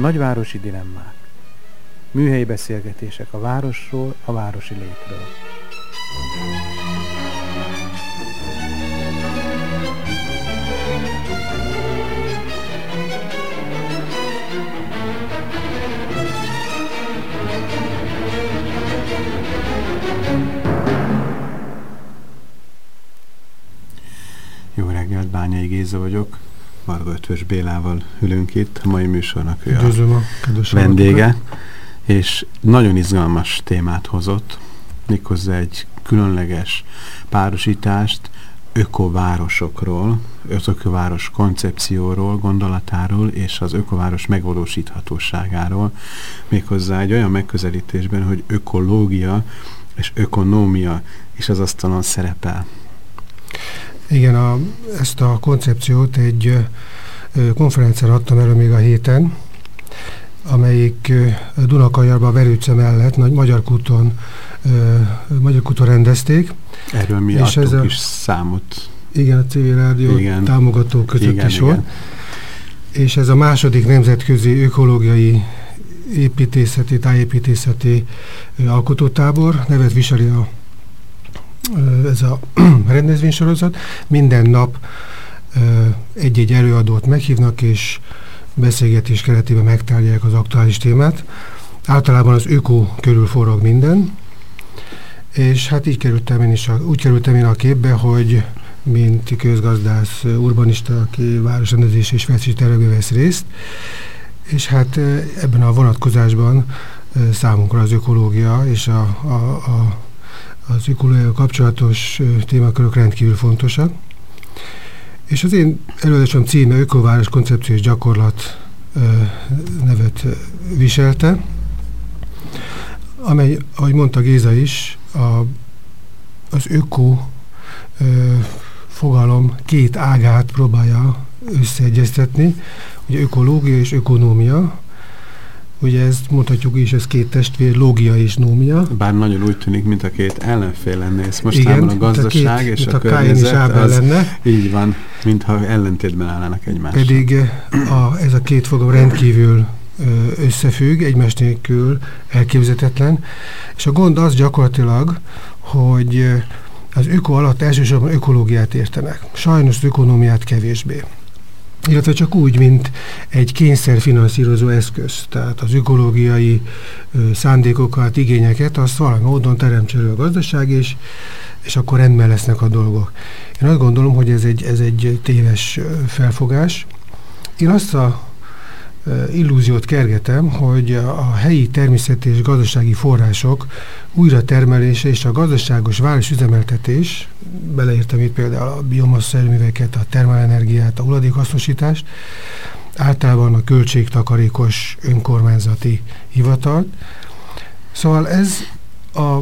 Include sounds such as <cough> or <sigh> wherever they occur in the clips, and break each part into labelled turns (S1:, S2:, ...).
S1: Nagyvárosi dilemmák. Műhelyi beszélgetések a városról, a városi létről.
S2: Jó reggelt, Bányai Géza vagyok. Varga Ötvös Bélával ülünk itt, a mai műsornak ő
S3: Üdvözlöm a
S2: vendége, hallgatókat. És nagyon izgalmas témát hozott, méghozzá egy különleges párosítást ökovárosokról, ökováros koncepcióról, gondolatáról és az ökováros megvalósíthatóságáról, méghozzá egy olyan megközelítésben, hogy ökológia és ökonómia is az asztalon szerepel.
S3: Igen, a, ezt a koncepciót egy konferencián adtam elő még a héten, amelyik Dunakajarban Verőce mellett, Nagy Magyar Kúton, Magyar Kúton rendezték.
S2: Erről mi és ez a, is számot.
S3: Igen, a civil rádió igen, támogató között igen, is volt. És ez a második nemzetközi ökológiai építészeti, tájépítészeti alkotótábor, nevet viseli a ez a <clears throat> rendezvénysorozat. Minden nap egy-egy előadót meghívnak, és beszélgetés keretében megtárgyalják az aktuális témát. Általában az öko körül forog minden, és hát így kerültem én is a, úgy kerültem én a képbe, hogy mint közgazdász, urbanista, aki városrendezés és fejlesztési tervekbe vesz részt, és hát ebben a vonatkozásban számunkra az ökológia és a, a, a az ökológiai kapcsolatos témakörök rendkívül fontosak. És az én előadásom címe Ökováros koncepciós gyakorlat nevet viselte, amely, ahogy mondta Géza is, a, az öko fogalom két ágát próbálja összeegyeztetni, ugye ökológia és ökonómia, Ugye ezt mondhatjuk is, ez két testvér, lógia és nómia.
S2: Bár nagyon úgy tűnik, mint a két ellenfél lenne. Ez mostában a gazdaság a két, és a, a
S3: környezet
S2: az
S3: lenne.
S2: így van, mintha ellentétben állnának egymással.
S3: Pedig a, ez a két fogom rendkívül összefügg, egymás nélkül elképzetetlen. És a gond az gyakorlatilag, hogy az öko alatt elsősorban ökológiát értenek. Sajnos ökonómiát kevésbé illetve csak úgy, mint egy kényszerfinanszírozó eszköz. Tehát az ökológiai szándékokat, igényeket, azt valami módon teremtse a gazdaság, és, és akkor rendben lesznek a dolgok. Én azt gondolom, hogy ez egy, ez egy téves felfogás. Én azt a illúziót kergetem, hogy a helyi természeti és gazdasági források újra termelése és a gazdaságos városüzemeltetés, beleértem itt például a erőműveket, a termelenergiát, a hulladékhasznosítást, általában a költségtakarékos önkormányzati hivatalt. Szóval ez a,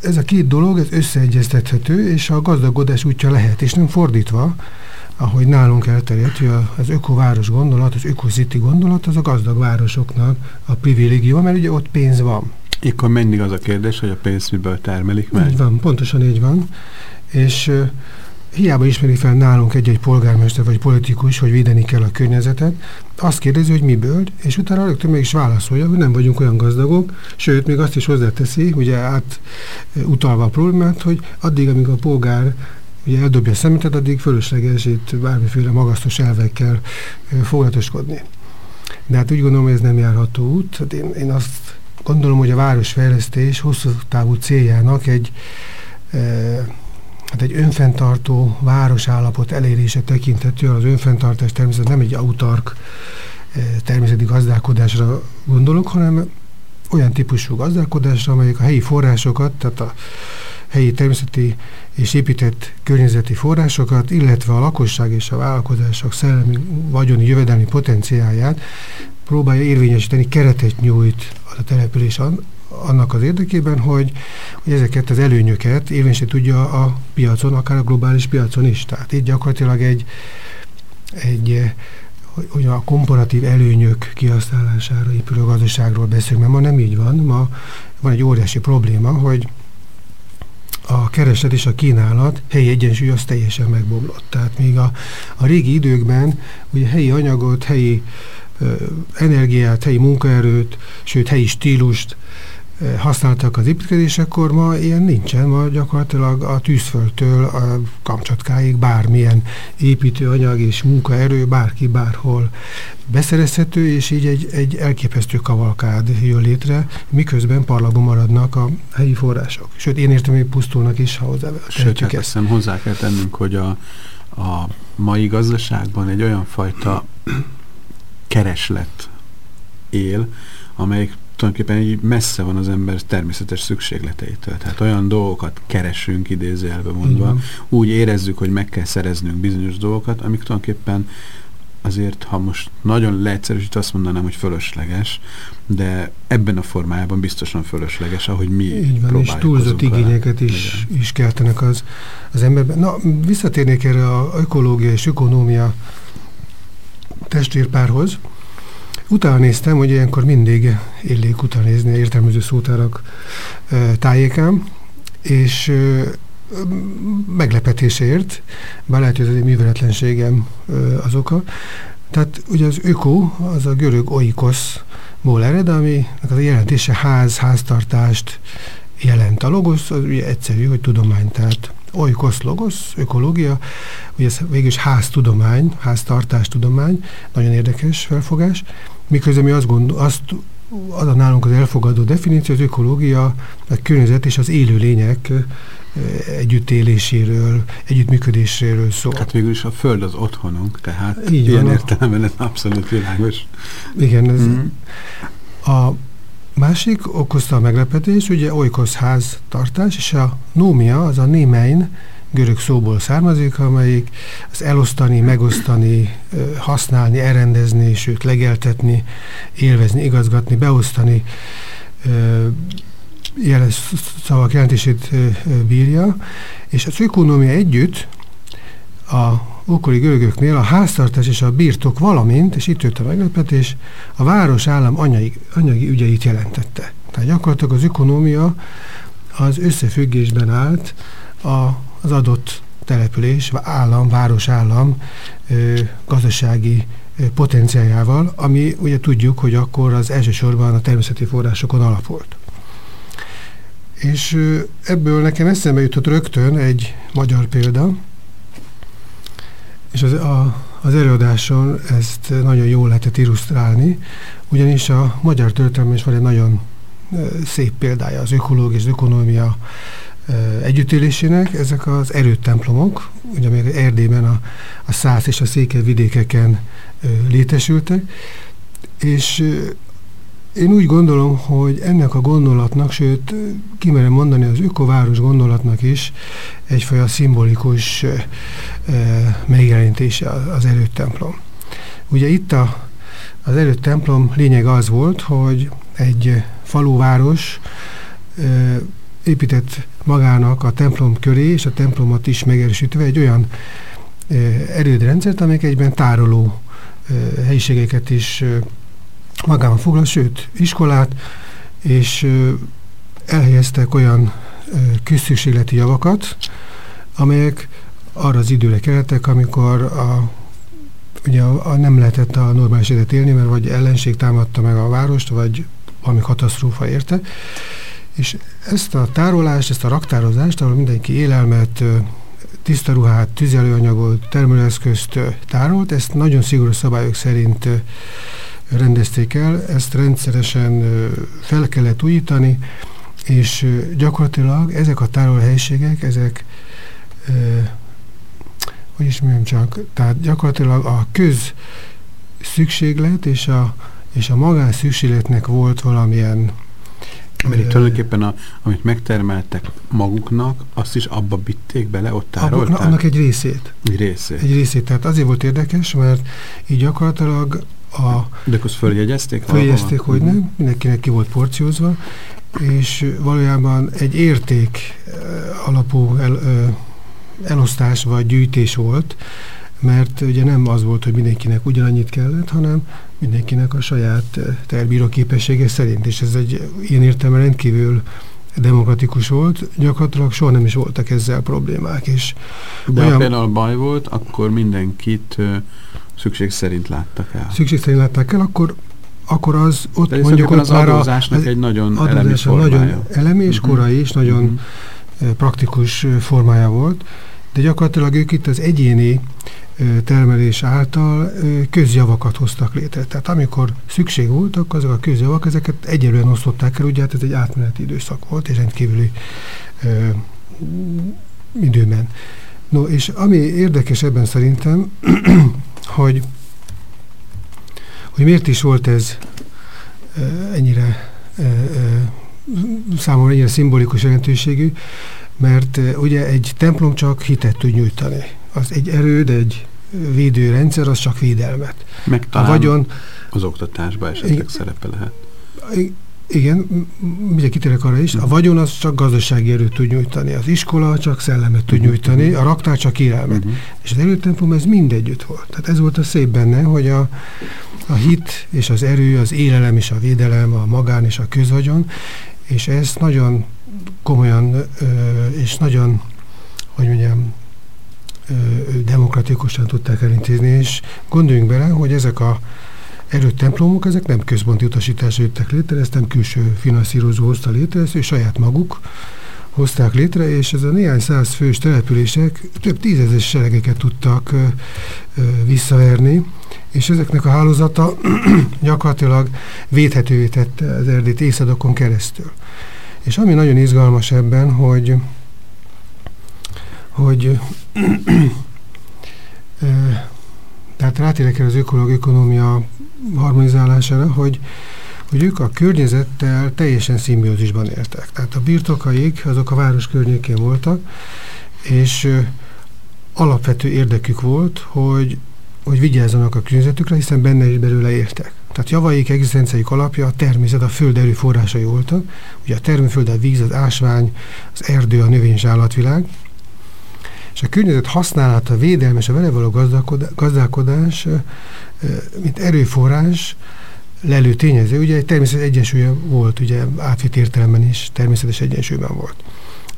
S3: ez a két dolog, ez összeegyeztethető, és a gazdagodás útja lehet, és nem fordítva, ahogy nálunk elterjedt, hogy az ökováros gondolat, az ökocity gondolat, az a gazdag városoknak a privilégiuma, mert ugye ott pénz van.
S2: Akkor mindig az a kérdés, hogy a pénzt miből termelik meg?
S3: Így van, pontosan így van. És uh, hiába ismeri fel nálunk egy-egy polgármester vagy politikus, hogy védeni kell a környezetet, azt kérdezi, hogy miből, és utána rögtön mégis válaszolja, hogy nem vagyunk olyan gazdagok, sőt, még azt is hozzáteszi, ugye át utalva a problémát, hogy addig, amíg a polgár ugye eldobja a szemetet, addig fölösleges itt bármiféle magasztos elvekkel foglalatoskodni. De hát úgy gondolom, hogy ez nem járható út. Hát én, én azt gondolom, hogy a városfejlesztés hosszú távú céljának egy e, hát egy önfenntartó városállapot elérése tekintető, az önfenntartás természetesen nem egy autark e, természeti gazdálkodásra gondolok, hanem olyan típusú gazdálkodásra, amelyik a helyi forrásokat, tehát a helyi természeti és épített környezeti forrásokat, illetve a lakosság és a vállalkozások szellemi vagyoni jövedelmi potenciáját próbálja érvényesíteni, keretet nyújt a település annak az érdekében, hogy, hogy ezeket az előnyöket élvényse tudja a piacon, akár a globális piacon is. Tehát itt gyakorlatilag egy, egy hogy a komparatív előnyök kihasználására épülő gazdaságról beszélünk, mert ma nem így van. Ma van egy óriási probléma, hogy a kereslet és a kínálat helyi egyensúly az teljesen megbomlott. Tehát még a, a régi időkben ugye helyi anyagot, helyi ö, energiát, helyi munkaerőt, sőt helyi stílust használtak az építkezésekor, ma ilyen nincsen, ma gyakorlatilag a tűzföldtől a kamcsatkáig bármilyen építőanyag és munkaerő bárki bárhol beszerezhető, és így egy, egy elképesztő kavalkád jön létre, miközben parlagban maradnak a helyi források. Sőt, én értem, hogy pusztulnak is, ha hozzá
S2: Sőt, hát ezt. hozzá kell tennünk, hogy a, a mai gazdaságban egy olyan fajta kereslet él, amelyik tulajdonképpen így messze van az ember természetes szükségleteitől. Tehát olyan dolgokat keresünk, idézőjelbe mondva, úgy érezzük, hogy meg kell szereznünk bizonyos dolgokat, amik tulajdonképpen azért, ha most nagyon leegyszerűsít, azt mondanám, hogy fölösleges, de ebben a formájában biztosan fölösleges, ahogy mi
S3: Így van, és túlzott igényeket is, is keltenek az, az emberben. Na, visszatérnék erre a ökológia és ökonómia testvérpárhoz, Utána néztem, hogy ilyenkor mindig illék utána nézni értelmező szótárak tájékán, és meglepetésért, bár lehet, hogy ez egy műveletlenségem az oka. Tehát ugye az öko, az a görög oikoszból ered, ami az a jelentése ház, háztartást jelent. A logosz az ugye egyszerű, hogy tudomány, tehát oikosz logosz, ökológia, ugye ez végül is háztudomány, háztartástudomány, nagyon érdekes felfogás, miközben mi azt, gondol, azt az a nálunk az elfogadó definíció, az ökológia, a környezet és az élőlények együttéléséről, együttműködéséről szól.
S2: Hát végül is a Föld az otthonunk, tehát Így ilyen van, értelemben ez abszolút világos.
S3: Igen, ez mm. a másik okozta a meglepetés, ugye oikosz ház tartás, és a nómia, az a némein, görög szóból származik, amelyik az elosztani, megosztani, használni, elrendezni, sőt legeltetni, élvezni, igazgatni, beosztani jeles szavak jelentését bírja, és az ökonómia együtt a ókori görögöknél a háztartás és a birtok valamint, és itt jött a meglepetés, a város állam anyagi, anyagi ügyeit jelentette. Tehát gyakorlatilag az ökonómia az összefüggésben állt a az adott település, állam, városállam gazdasági potenciájával, ami ugye tudjuk, hogy akkor az elsősorban a természeti forrásokon alapult. És ebből nekem eszembe jutott rögtön egy magyar példa, és az, a, az előadáson ezt nagyon jól lehetett illusztrálni, ugyanis a magyar történelem is van egy nagyon szép példája, az ökológia az ökonómia együttélésének, ezek az erőtemplomok, ugye még Erdélyben a, a Szász és a Székely vidékeken létesültek, és én úgy gondolom, hogy ennek a gondolatnak, sőt, kimerem mondani az ökováros gondolatnak is egyfajta szimbolikus e, megjelenítése az erőtemplom. Ugye itt a, az erőtemplom lényeg az volt, hogy egy faluváros e, épített magának a templom köré, és a templomot is megerősítve egy olyan erődrendszert, amelyik egyben tároló helyiségeket is magában foglal, sőt, iskolát, és elhelyeztek olyan közszükségleti javakat, amelyek arra az időre kellettek, amikor a, ugye a, a nem lehetett a normális élet élni, mert vagy ellenség támadta meg a várost, vagy valami katasztrófa érte, és ezt a tárolást, ezt a raktározást, ahol mindenki élelmet, tiszta ruhát, tüzelőanyagot, termelőeszközt tárolt, ezt nagyon szigorú szabályok szerint rendezték el, ezt rendszeresen fel kellett újítani, és gyakorlatilag ezek a tárolóhelyiségek, ezek hogy is mondjam csak, tehát gyakorlatilag a köz szükséglet és a, és a magán szükségletnek volt valamilyen
S2: mert itt tulajdonképpen, a, amit megtermeltek maguknak, azt is abba bitték bele, ott tárolták?
S3: Abba, annak egy részét.
S2: Egy részét.
S3: Egy részét. Tehát azért volt érdekes, mert így gyakorlatilag a...
S2: De akkor följegyezték?
S3: Följegyezték, hogy nem, mindenkinek ki volt porciózva, és valójában egy érték alapú el, elosztás vagy gyűjtés volt, mert ugye nem az volt, hogy mindenkinek ugyanannyit kellett, hanem mindenkinek a saját terbíró képessége szerint, és ez egy ilyen értelme rendkívül demokratikus volt, gyakorlatilag soha nem is voltak ezzel problémák. És
S2: De olyan, ha például baj volt, akkor mindenkit szükség szerint láttak el.
S3: Szükség szerint látták el, akkor akkor az ott
S2: De
S3: mondjuk
S2: ott az már adózásnak az egy nagyon elemi
S3: formája. Nagyon elemi és mhm. korai is, nagyon uh mhm. -huh. praktikus formája volt, de gyakorlatilag ők itt az egyéni termelés által közjavakat hoztak létre. Tehát amikor szükség voltak, azok a közjavak, ezeket egyelően osztották el, ugye hát ez egy átmeneti időszak volt, és rendkívüli ö, időben. No, és ami érdekes ebben szerintem, <clears throat> hogy, hogy miért is volt ez ennyire számomra ennyire szimbolikus jelentőségű, mert ugye egy templom csak hitet tud nyújtani az egy erőd, egy védőrendszer, az csak védelmet.
S2: Meg talán a vagyon, az oktatásban esetleg igen, szerepe lehet.
S3: Igen, ugye kitérek arra is, a vagyon az csak gazdasági erőt tud nyújtani, az iskola csak szellemet tud uh-huh. nyújtani, a raktár csak élelmet. Uh-huh. És az erőtemplom ez mindegyütt volt. Tehát ez volt a szép benne, hogy a, a hit és az erő, az élelem és a védelem, a magán és a közvagyon, és ezt nagyon komolyan ö, és nagyon, hogy mondjam, demokratikusan tudták elintézni, és gondoljunk bele, hogy ezek a erőtemplomok, ezek nem központi utasításra jöttek létre, ezt nem külső finanszírozó hozta létre, ezt saját maguk hozták létre, és ez a néhány száz fős települések több tízezer seregeket tudtak visszaverni, és ezeknek a hálózata <clears throat> gyakorlatilag védhetővé tette az erdét észadokon keresztül. És ami nagyon izgalmas ebben, hogy hogy tehát rátérek el az ökológ ökonómia harmonizálására, hogy, hogy ők a környezettel teljesen szimbiózisban éltek. Tehát a birtokaik azok a város környékén voltak, és alapvető érdekük volt, hogy, hogy vigyázzanak a környezetükre, hiszen benne is belőle értek. Tehát javaik egzisztenciájuk alapja a természet, a föld erőforrásai voltak. Ugye a termőföld, a víz, az ásvány, az erdő, a növény és állatvilág és a környezet használata, védelme és a vele való gazdálkodás, mint erőforrás, lelő tényező, ugye egy természetes egyensúlya volt, ugye átvitt értelemben is természetes egyensúlyban volt.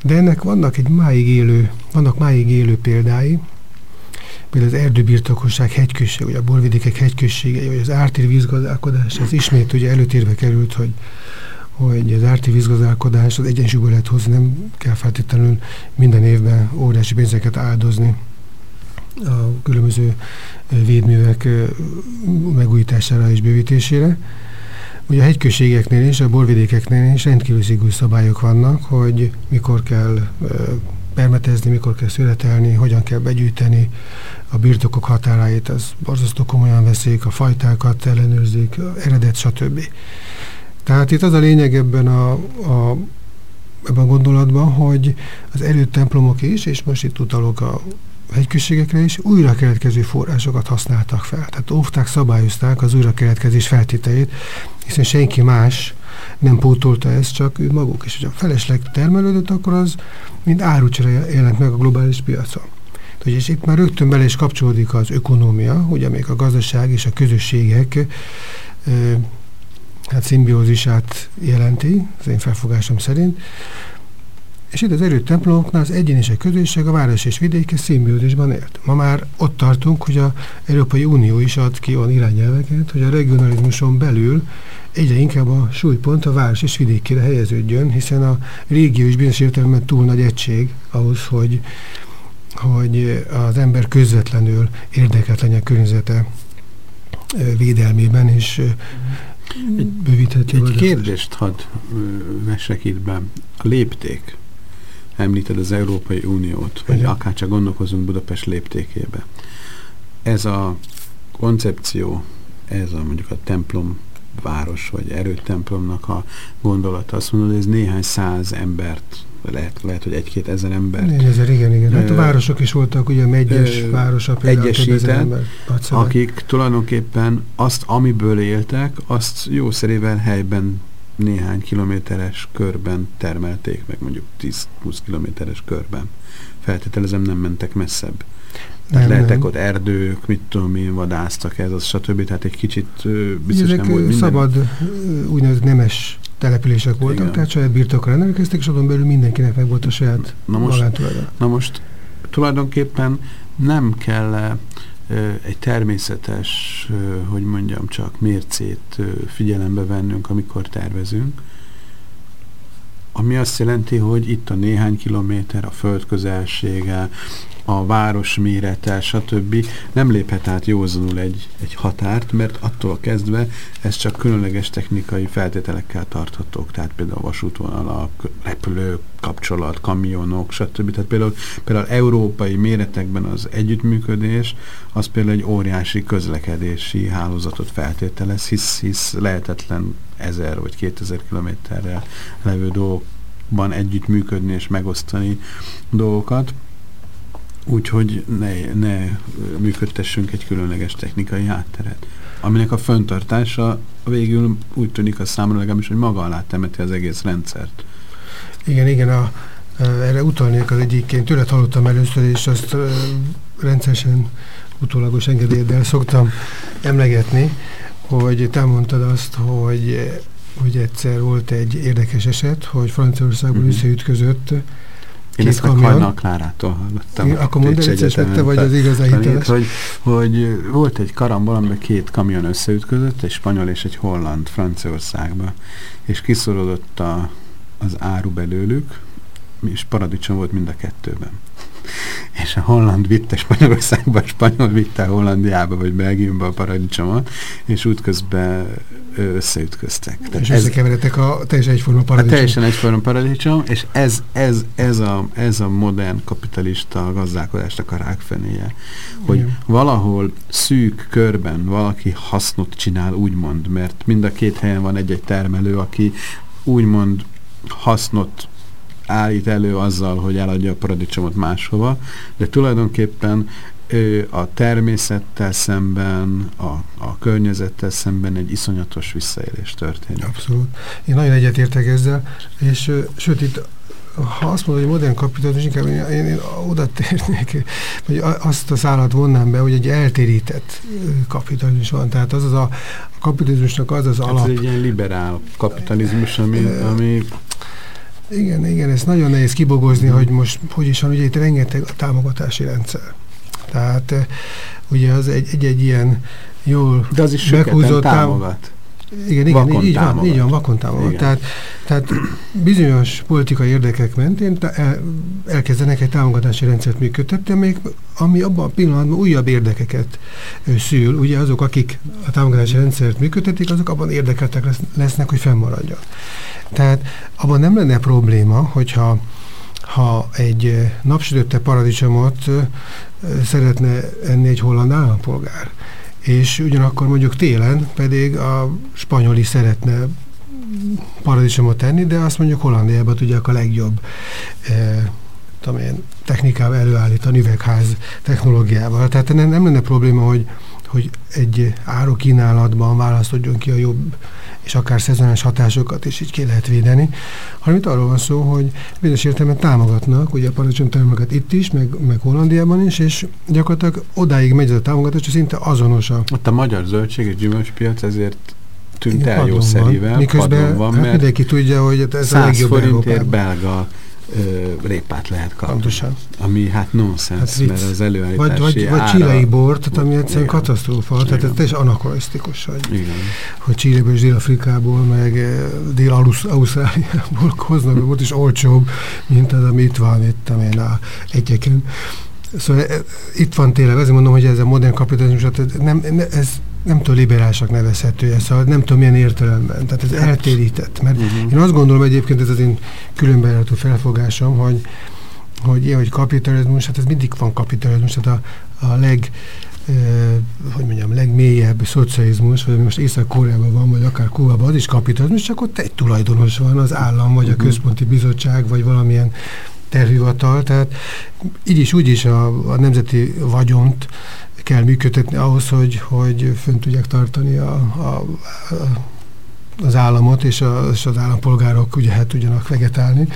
S3: De ennek vannak egy máig élő, vannak máig élő példái, például az erdőbirtokosság hegyközség, vagy a borvidékek hegyközségei, vagy az ártír vízgazdálkodás, ez ismét ugye előtérbe került, hogy hogy az árti vízgazdálkodás az hozni, nem kell feltétlenül minden évben óriási pénzeket áldozni a különböző védművek megújítására és bővítésére. Ugye a hegyközségeknél és a borvidékeknél is rendkívül szigorú szabályok vannak, hogy mikor kell permetezni, mikor kell születelni, hogyan kell begyűjteni a birtokok határáit, az borzasztó komolyan veszik, a fajtákat ellenőrzik, eredet, stb. Tehát itt az a lényeg ebben a, a, ebben a gondolatban, hogy az erőtemplomok is, és most itt utalok a hegyközségekre is, újra keletkező forrásokat használtak fel. Tehát óvták, szabályozták az újra keletkezés feltételét, hiszen senki más nem pótolta ezt, csak ő maguk. És hogyha felesleg termelődött, akkor az mind árucsere jelent meg a globális piacon. És itt már rögtön bele is kapcsolódik az ökonómia, ugye még a gazdaság és a közösségek hát szimbiózisát jelenti, az én felfogásom szerint. És itt az erőtemplomoknál az egyén és a közösség, a város és vidéke szimbiózisban élt. Ma már ott tartunk, hogy az Európai Unió is ad ki olyan irányelveket, hogy a regionalizmuson belül egyre inkább a súlypont a város és vidékére helyeződjön, hiszen a régió is bizonyos értelemben túl nagy egység ahhoz, hogy, hogy az ember közvetlenül érdekelt legyen környezete védelmében, és
S2: egy, bővíthető. Egy kérdést hadd vessek itt be. A lépték. Említed az Európai Uniót, vagy Igen. akár csak gondolkozunk Budapest léptékébe. Ez a koncepció, ez a mondjuk a templom város, vagy erőtemplomnak a gondolata, azt mondod, hogy ez néhány száz embert lehet, lehet hogy egy-két ezer ember.
S3: Ezer, igen, igen. Hát a városok is voltak, ugye a megyes városa például egyesített,
S2: akik tulajdonképpen azt, amiből éltek, azt jószerével helyben néhány kilométeres körben termelték, meg mondjuk 10-20 kilométeres körben. Feltételezem nem mentek messzebb. Nem, lehetek nem. ott erdők, mit tudom én, vadásztak ez, az, stb. Tehát egy kicsit biztos
S3: Ezek
S2: nem volt minden.
S3: szabad, úgynevezett nemes települések voltak, Igen. tehát saját birtokra rendelkeztek, és azon belül mindenkinek meg volt a saját
S2: na most, na most tulajdonképpen nem kell -e egy természetes, hogy mondjam csak, mércét figyelembe vennünk, amikor tervezünk, ami azt jelenti, hogy itt a néhány kilométer, a föld közelsége, a város mérete, stb. nem léphet át józanul egy, egy határt, mert attól kezdve ez csak különleges technikai feltételekkel tarthatók, tehát például vasútvonalak, repülő, kapcsolat, kamionok, stb. Tehát például, például európai méretekben az együttműködés, az például egy óriási közlekedési hálózatot feltételez, hisz, hisz lehetetlen ezer vagy kétezer kilométerrel levő dolgokban együttműködni és megosztani dolgokat. Úgyhogy ne, ne működtessünk egy különleges technikai hátteret, aminek a föntartása végül úgy tűnik a számra legalábbis, hogy maga alá temeti az egész rendszert.
S3: Igen, igen, a, erre utalnék az egyikként, tőled hallottam először, és azt rendszeresen utólagos engedélyeddel szoktam emlegetni, hogy te mondtad azt, hogy, hogy egyszer volt egy érdekes eset, hogy Franciaországban mm -hmm. összeütközött
S2: én ezt meg Hajnal Klárától hallottam. Igen,
S3: akkor mondd egyszer, meg te vagy az igazán hiteles.
S2: Hogy, hogy volt egy karambol, amiben két kamion összeütközött, egy spanyol és egy holland Franciaországba, és kiszorodott a, az áru belőlük, és paradicsom volt mind a kettőben. És a holland vitte Spanyolországba, a spanyol vitte Hollandiába, vagy Belgiumba a paradicsomot, és útközben összeütköztek.
S3: Tehát és ez, összekeveredtek a teljesen egyforma paradicsom.
S2: A teljesen egyforma paradicsom, és ez, ez, ez, a, ez a modern kapitalista gazdálkodásnak a rákfenéje, hogy Igen. valahol szűk körben valaki hasznot csinál, úgymond, mert mind a két helyen van egy-egy termelő, aki úgymond hasznot állít elő azzal, hogy eladja a paradicsomot máshova, de tulajdonképpen ő a természettel szemben, a, a környezettel szemben egy iszonyatos visszaélés történik.
S3: Abszolút. Én nagyon egyetértek ezzel, és sőt itt ha azt mondod, hogy modern kapitalizmus, inkább én, én, én oda térnék, hogy azt a szállat vonnám be, hogy egy eltérített kapitalizmus van. Tehát az az a, a kapitalizmusnak az az hát alap.
S2: Ez egy ilyen liberál kapitalizmus, ami, ami
S3: igen, igen, ez nagyon nehéz kibogozni, hogy most, hogy is van, ugye itt rengeteg a támogatási rendszer. Tehát eh, ugye az egy-egy ilyen jól
S2: De az is meghúzott támogat.
S3: Igen, igen, vakon így, támogat. van, így van, vakon támogat. Tehát, tehát bizonyos politikai érdekek mentén el, elkezdenek egy támogatási rendszert működtetni, ami abban a pillanatban újabb érdekeket szül. Ugye azok, akik a támogatási rendszert működtetik, azok abban érdekeltek lesz, lesznek, hogy fennmaradjon. Tehát abban nem lenne probléma, hogyha ha egy napsütötte paradicsomot szeretne enni egy holland állampolgár, és ugyanakkor mondjuk télen pedig a spanyol szeretne paradicsomot tenni, de azt mondjuk Hollandiában tudják a legjobb e, tudom én, technikával előállítani üvegház technológiával. Tehát nem, nem lenne probléma, hogy, hogy egy árukínálatban választodjon ki a jobb és akár szezonális hatásokat is így ki lehet védeni, hanem itt arról van szó, hogy bizonyos értelemben támogatnak, ugye a paradicsomtermelőket itt is, meg, meg Hollandiában is, és gyakorlatilag odáig megy ez a támogatás, hogy szinte azonos a...
S2: Ott a magyar zöldség és gyümölcspiac ezért tűnt el jó szerivel,
S3: Miközben van, hát mert mindenki tudja, hogy ez a legjobb
S2: forintért belga ö, répát lehet kapni. Pontosan. Ami hát nonsens, hát mert az előállítási
S3: Vagy, vagy, vagy csilei bort, tehát ami egyszerűen igen. katasztrófa, igen. tehát ez teljesen anakroisztikus, hogy, igen. hogy Csilléből és Dél-Afrikából, meg Dél-Ausztráliából <laughs> hoznak volt, is olcsóbb, mint az, ami itt van, itt amilyen a egyeken. Szóval itt van tényleg, azért mondom, hogy ez a modern kapitalizmus, nem, ez nem tudom, liberálisak nevezhető ez, szóval nem tudom milyen értelemben, tehát ez hát. eltérített. Mert uh mhm. -huh. én azt gondolom egyébként, ez az én különbejárató felfogásom, hogy, hogy ilyen, hogy kapitalizmus, hát ez mindig van kapitalizmus, tehát a, a leg, eh, hogy mondjam, legmélyebb szocializmus, vagy most Észak-Koreában van, vagy akár Kubában, az is kapitalizmus, csak ott egy tulajdonos van, az állam, vagy a mhm. központi bizottság, vagy valamilyen tervhivatal, tehát így is, úgy is a, a nemzeti vagyont kell működtetni ahhoz, hogy, hogy fönn tudják tartani a, a, a az államot, és, a, és az állampolgárok ugye hát tudjanak vegetálni.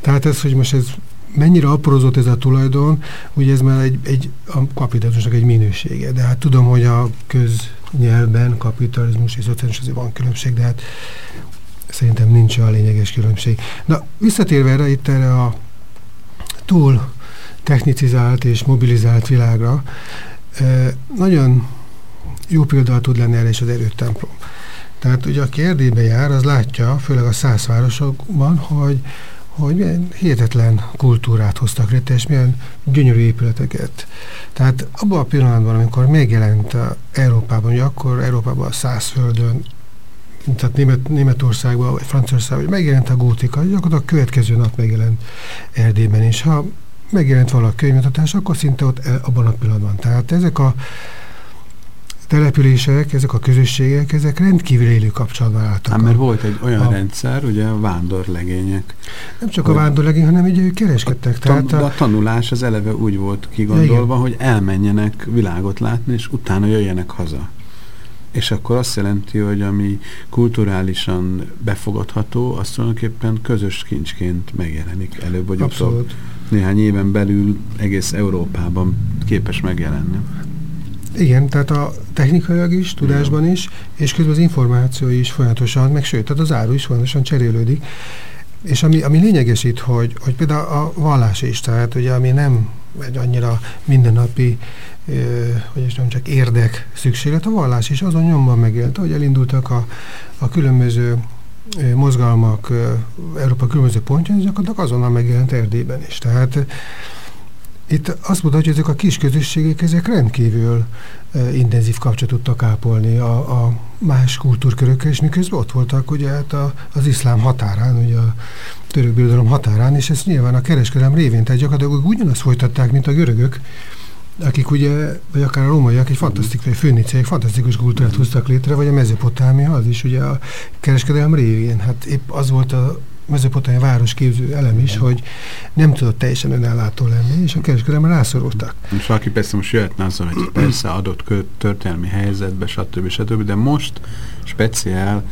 S3: Tehát ez, hogy most ez mennyire aprózott ez a tulajdon, ugye ez már egy, egy a kapitalizmusnak egy minősége. De hát tudom, hogy a köznyelvben kapitalizmus és szocializmus azért van különbség, de hát szerintem nincs olyan lényeges különbség. Na, visszatérve erre itt erre a túl technicizált és mobilizált világra, nagyon jó példa tud lenni erre is az erőtemplom. Tehát ugye aki Erdélybe jár, az látja, főleg a száz városokban, hogy, hogy milyen hihetetlen kultúrát hoztak létre, és milyen gyönyörű épületeket. Tehát abban a pillanatban, amikor megjelent a Európában, ugye akkor Európában a százföldön, tehát Német, Németországban, vagy Franciaországban, megjelent a gótika, akkor a következő nap megjelent Erdélyben is. Ha megjelent valaki könyvmutatás, akkor szinte ott abban a pillanatban. Tehát ezek a települések, ezek a közösségek, ezek rendkívül élő kapcsolatban álltak.
S2: Hát, mert volt egy olyan a, rendszer, ugye a vándorlegények.
S3: Nem csak a vándorlegény, hanem ugye ők kereskedtek.
S2: A, tehát a, de a tanulás az eleve úgy volt kigondolva, igen. hogy elmenjenek világot látni, és utána jöjjenek haza. És akkor azt jelenti, hogy ami kulturálisan befogadható, az tulajdonképpen közös kincsként megjelenik előbb vagy utóbb. Néhány éven belül egész Európában képes megjelenni.
S3: Igen, tehát a technikailag is, tudásban is, és közben az információ is folyamatosan, meg sőt, tehát az áru is folyamatosan cserélődik. És ami, ami lényeges itt, hogy, hogy például a vallás is, tehát ugye ami nem egy annyira mindennapi, hogy is nem csak érdek szükséglet, a vallás is azon nyomban megélt, hogy elindultak a, a különböző mozgalmak Európa különböző pontján, és gyakorlatilag azonnal megjelent Erdélyben is. Tehát itt azt mutatja, hogy ezek a kis közösségek, ezek rendkívül intenzív kapcsolatot tudtak ápolni a, a más kultúrkörökkel, és miközben ott voltak ugye hát a, az iszlám határán, ugye a török birodalom határán, és ezt nyilván a kereskedelem révén, tehát gyakorlatilag ugyanazt folytatták, mint a görögök, akik ugye, vagy akár a rómaiak egy fantasztikus, egy fantasztikus kultúrát hoztak létre, vagy a mezopotámia, az is ugye a kereskedelem révén. Hát épp az volt a mezopotámia város képző elem is, hogy nem tudott teljesen önellátó lenni, és a kereskedelme rászorultak.
S2: Most valaki persze most jöhetne azzal, hogy persze adott történelmi helyzetbe, stb. stb. De most speciál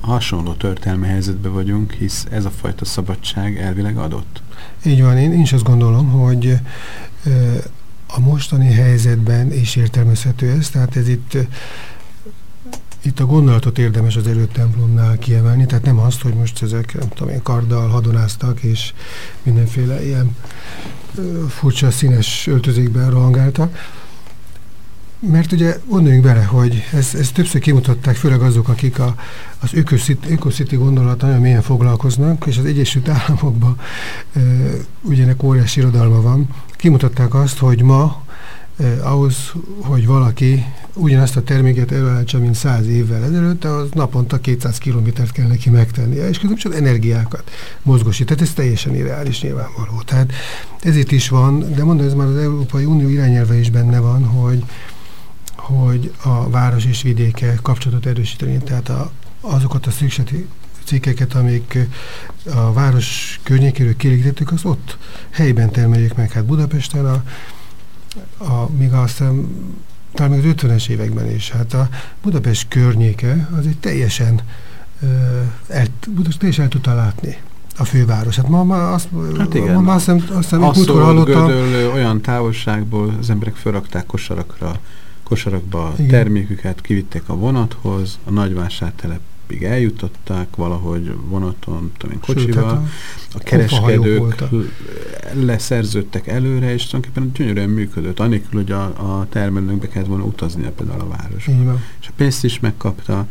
S2: hasonló történelmi helyzetben vagyunk, hisz ez a fajta szabadság elvileg adott.
S3: Így van, én, én is azt gondolom, hogy a mostani helyzetben is értelmezhető ez, tehát ez itt itt a gondolatot érdemes az előtemplomnál kiemelni, tehát nem azt, hogy most ezek, nem tudom én, karddal hadonáztak, és mindenféle ilyen furcsa színes öltözékben rohangáltak, mert ugye gondoljunk bele, hogy ezt, ezt többször kimutatták, főleg azok, akik a, az ökosziti gondolat nagyon mélyen foglalkoznak, és az Egyesült Államokban e, ugyanek óriási irodalma van. Kimutatták azt, hogy ma eh, ahhoz, hogy valaki ugyanazt a terméket előállítsa, mint száz évvel ezelőtt, az naponta 200 kilométert kell neki megtennie, és közben csak energiákat mozgosít. Tehát ez teljesen irreális nyilvánvaló. Tehát itt is van, de mondom, ez már az Európai Unió irányelve is benne van, hogy, hogy a város és vidéke kapcsolatot erősíteni, tehát a, azokat a szükségi cikkeket, amik a város környékéről kielégítettük, az ott helyben termeljék meg. Hát Budapesten a, a, még aztán talán még az 50-es években is. Hát a Budapest környéke az egy teljesen el, Budapest teljesen el tudta látni a főváros. Hát ma, ma azt, hát igen. Ma, ma azt hiszem, azt hiszem
S2: Asszol, hallottam. Gödöllő, olyan távolságból az emberek felrakták kosarakra, kosarakba a terméküket, kivitték a vonathoz, a nagyvásártelep napig eljutották valahogy vonaton, tudom én, kocsival. Sőt, hát a, a kereskedők leszerződtek előre, és tulajdonképpen gyönyörűen működött, anélkül, hogy a, a termelőnek be kellett volna utaznia például a városba. És a pénzt is megkapta,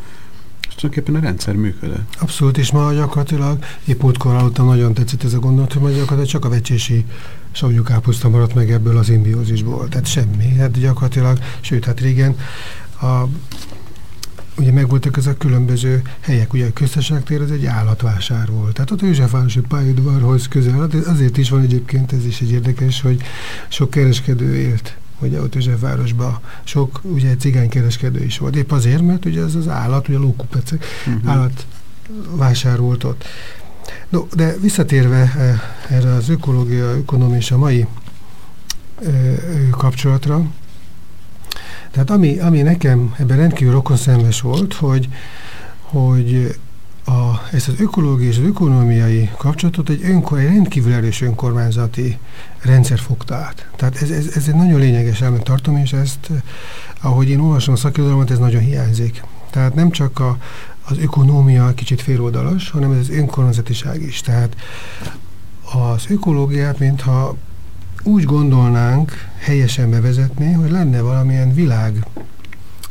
S2: és tulajdonképpen a rendszer működött.
S3: Abszolút, és ma gyakorlatilag, épp múltkor hallottam, nagyon tetszett ez a gondolat, hogy gyakorlatilag csak a vecsési savanyú káposzta maradt meg ebből az imbiózisból. Tehát semmi. Hát gyakorlatilag, sőt, hát régen a ugye megvoltak ezek a különböző helyek, ugye a köztársaságtér az egy állatvásár volt. Tehát ott a Józsefvárosi pályaudvarhoz közel, azért is van egyébként, ez is egy érdekes, hogy sok kereskedő élt ugye ott Józsefvárosban sok ugye cigánykereskedő is volt. Épp azért, mert ugye ez az állat, ugye lókupecek, uh mhm. állat vásárolt ott. No, de visszatérve eh, erre az ökológia, ökonomia és a mai eh, kapcsolatra, tehát ami, ami nekem ebben rendkívül rokonszenves volt, hogy, hogy a, ezt az ökológiai és az ökonomiai kapcsolatot egy, önkor, egy rendkívül erős önkormányzati rendszer fogta át. Tehát ez, ez, ez egy nagyon lényeges elmet tartom, és ezt, ahogy én olvasom a szakirodalmat, ez nagyon hiányzik. Tehát nem csak a, az ökonómia kicsit féloldalas, hanem ez az önkormányzatiság is. Tehát az ökológiát, mintha úgy gondolnánk helyesen bevezetni, hogy lenne valamilyen világ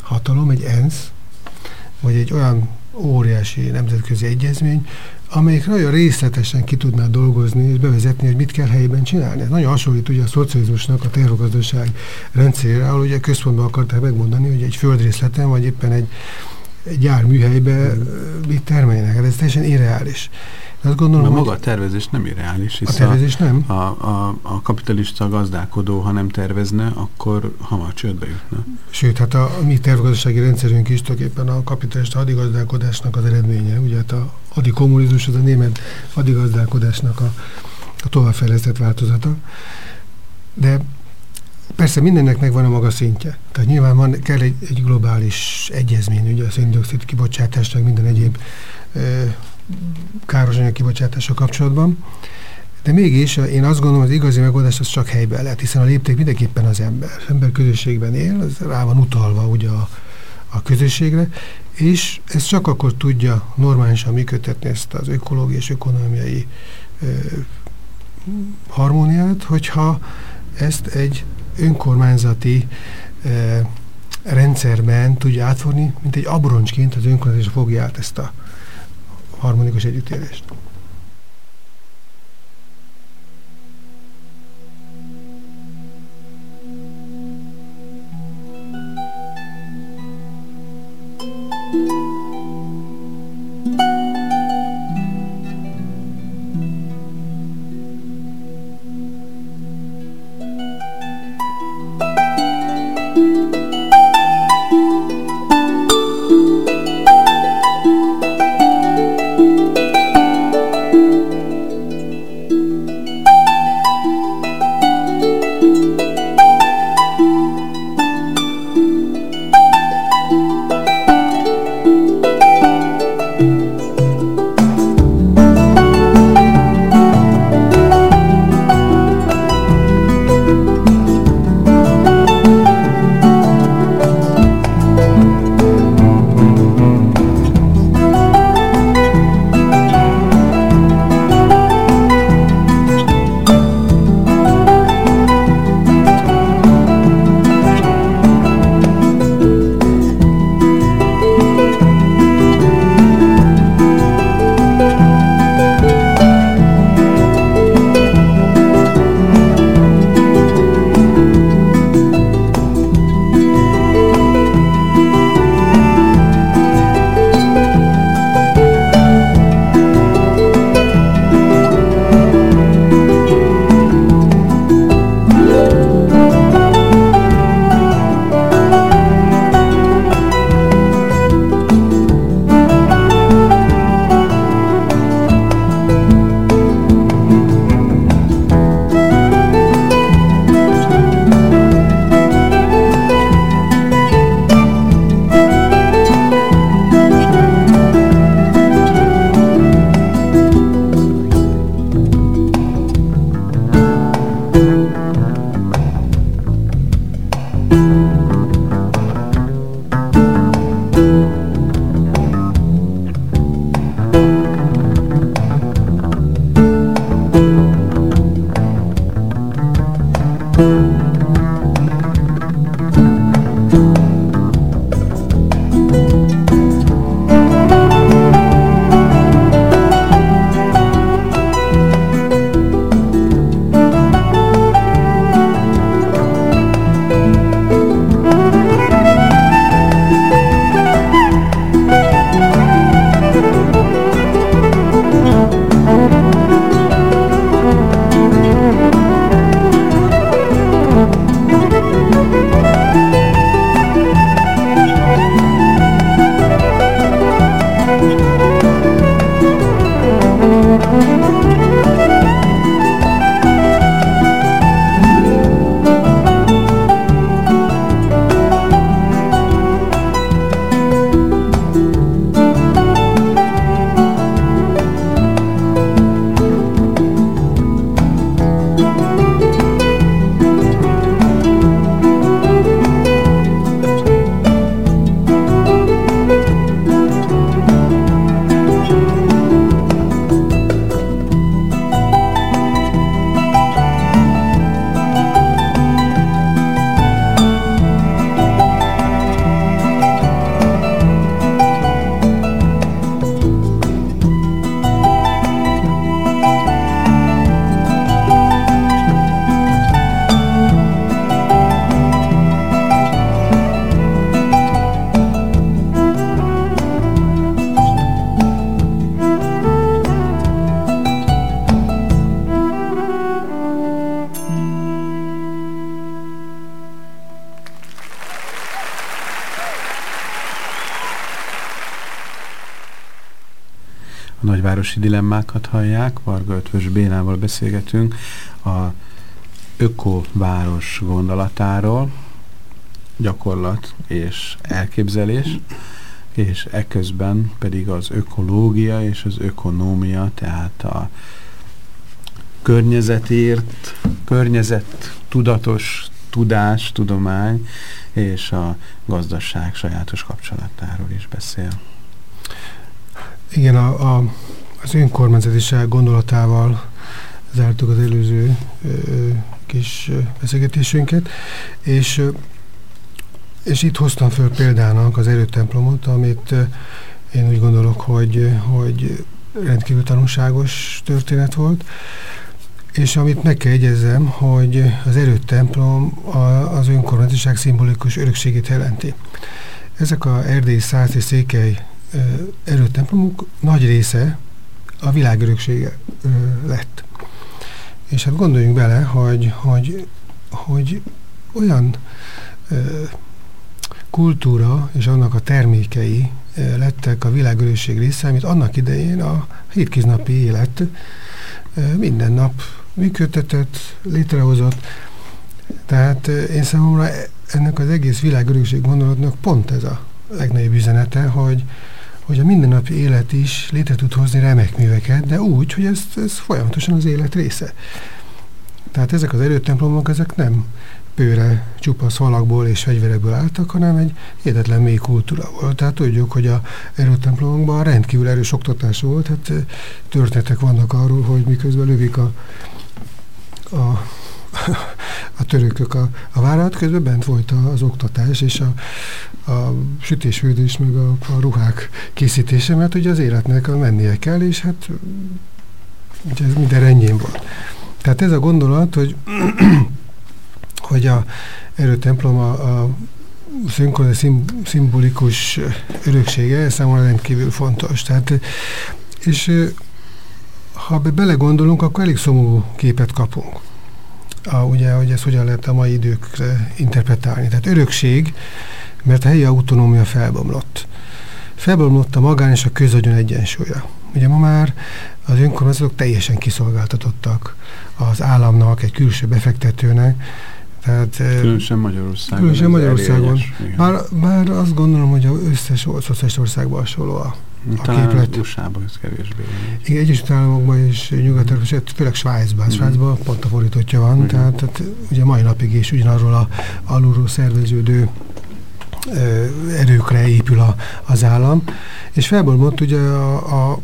S3: hatalom, egy ENSZ, vagy egy olyan óriási nemzetközi egyezmény, amelyik nagyon részletesen ki tudná dolgozni és bevezetni, hogy mit kell helyben csinálni. Ez nagyon hasonlít ugye a szocializmusnak a tervgazdaság rendszerére, ahol ugye központban akarták megmondani, hogy egy földrészleten, vagy éppen egy, egy gyárműhelybe mit termeljenek. Hát ez teljesen irreális.
S2: Azt gondolom, Mert maga a tervezés nem irreális,
S3: hisz a, tervezés nem.
S2: A, a, a kapitalista gazdálkodó, ha nem tervezne, akkor hamar csődbe jutna.
S3: Sőt, hát a, a mi tervgazdasági rendszerünk is tulajdonképpen a kapitalista adigazdálkodásnak az eredménye. Ugye hát a adikommunizmus az a német adigazdálkodásnak a, a továbbfejlesztett változata. De Persze mindennek megvan a maga szintje. Tehát nyilván van, kell egy, egy globális egyezmény, ugye a széndiokszid kibocsátásnak minden egyéb káros anyag kibocsátása kapcsolatban. De mégis én azt gondolom, az igazi megoldás az csak helyben lehet, hiszen a lépték mindenképpen az ember. Az ember közösségben él, az rá van utalva ugye a, a közösségre, és ez csak akkor tudja normálisan működtetni ezt az ökológiai és ökonomiai ö, harmóniát, hogyha ezt egy önkormányzati ö, rendszerben tudja átfogni, mint egy abroncsként az önkormányzat fogja át ezt a harmonikus együttélést.
S2: Nagyvárosi dilemmákat hallják. Varga Ötvös Bélával beszélgetünk a ökováros gondolatáról, gyakorlat és elképzelés, és eközben pedig az ökológia és az ökonómia, tehát a környezetért, környezet tudatos tudás, tudomány és a gazdaság sajátos kapcsolatáról is beszél.
S3: Igen, a, a, az önkormányzatiság gondolatával zártuk az előző ö, kis beszélgetésünket, és, és itt hoztam föl példának az erőtemplomot, amit én úgy gondolok, hogy, hogy rendkívül tanulságos történet volt, és amit meg kell egyezzem, hogy az erőtemplom az önkormányzatiság szimbolikus örökségét jelenti. Ezek a erdély, száz és székely erőtemplomok nagy része a világöröksége lett. És hát gondoljunk bele, hogy, hogy, hogy olyan ö, kultúra és annak a termékei ö, lettek a világörökség része, amit annak idején a hétköznapi élet ö, minden nap működtetett, létrehozott. Tehát én számomra ennek az egész világörökség gondolatnak pont ez a legnagyobb üzenete, hogy, hogy a mindennapi élet is létre tud hozni remek műveket, de úgy, hogy ez, ez folyamatosan az élet része. Tehát ezek az erőtemplomok, ezek nem pőre, csupasz falakból és fegyverekből álltak, hanem egy hihetetlen mély kultúra volt. Tehát tudjuk, hogy a erőtemplomokban rendkívül erős oktatás volt, hát történetek vannak arról, hogy miközben lövik a, a a törökök a, a várat, közben bent volt az oktatás és a, a sütésfődés, meg a, a ruhák készítése, mert ugye az életnek a mennie kell, és hát ugye ez minden rendjén volt. Tehát ez a gondolat, hogy, <clears throat> hogy a erőtemplom a, a szünkron szim, szimbolikus öröksége, számomra rendkívül fontos. Tehát, és ha belegondolunk, akkor elég szomorú képet kapunk. A, ugye, hogy ez hogyan lehet a mai időkre interpretálni. Tehát örökség, mert a helyi autonómia felbomlott. Felbomlott a magán és a közagyon egyensúlya. Ugye ma már az önkormányzatok teljesen kiszolgáltatottak az államnak, egy külső befektetőnek. Tehát,
S2: különösen Magyarországon.
S3: Különösen Magyarországon. bár, bár azt gondolom, hogy az összes szociális országban hasonló a,
S2: a Talán képlet. USA-ban ez kevésbé.
S3: Igen, Egyesült Államokban és nyugat főleg Svájcban. Mm. Svájcban pont a fordítottja van, mm. tehát, tehát ugye mai napig is ugyanarról a alulról szerveződő erőkre épül a, az állam, és felbomlott ugye a, a,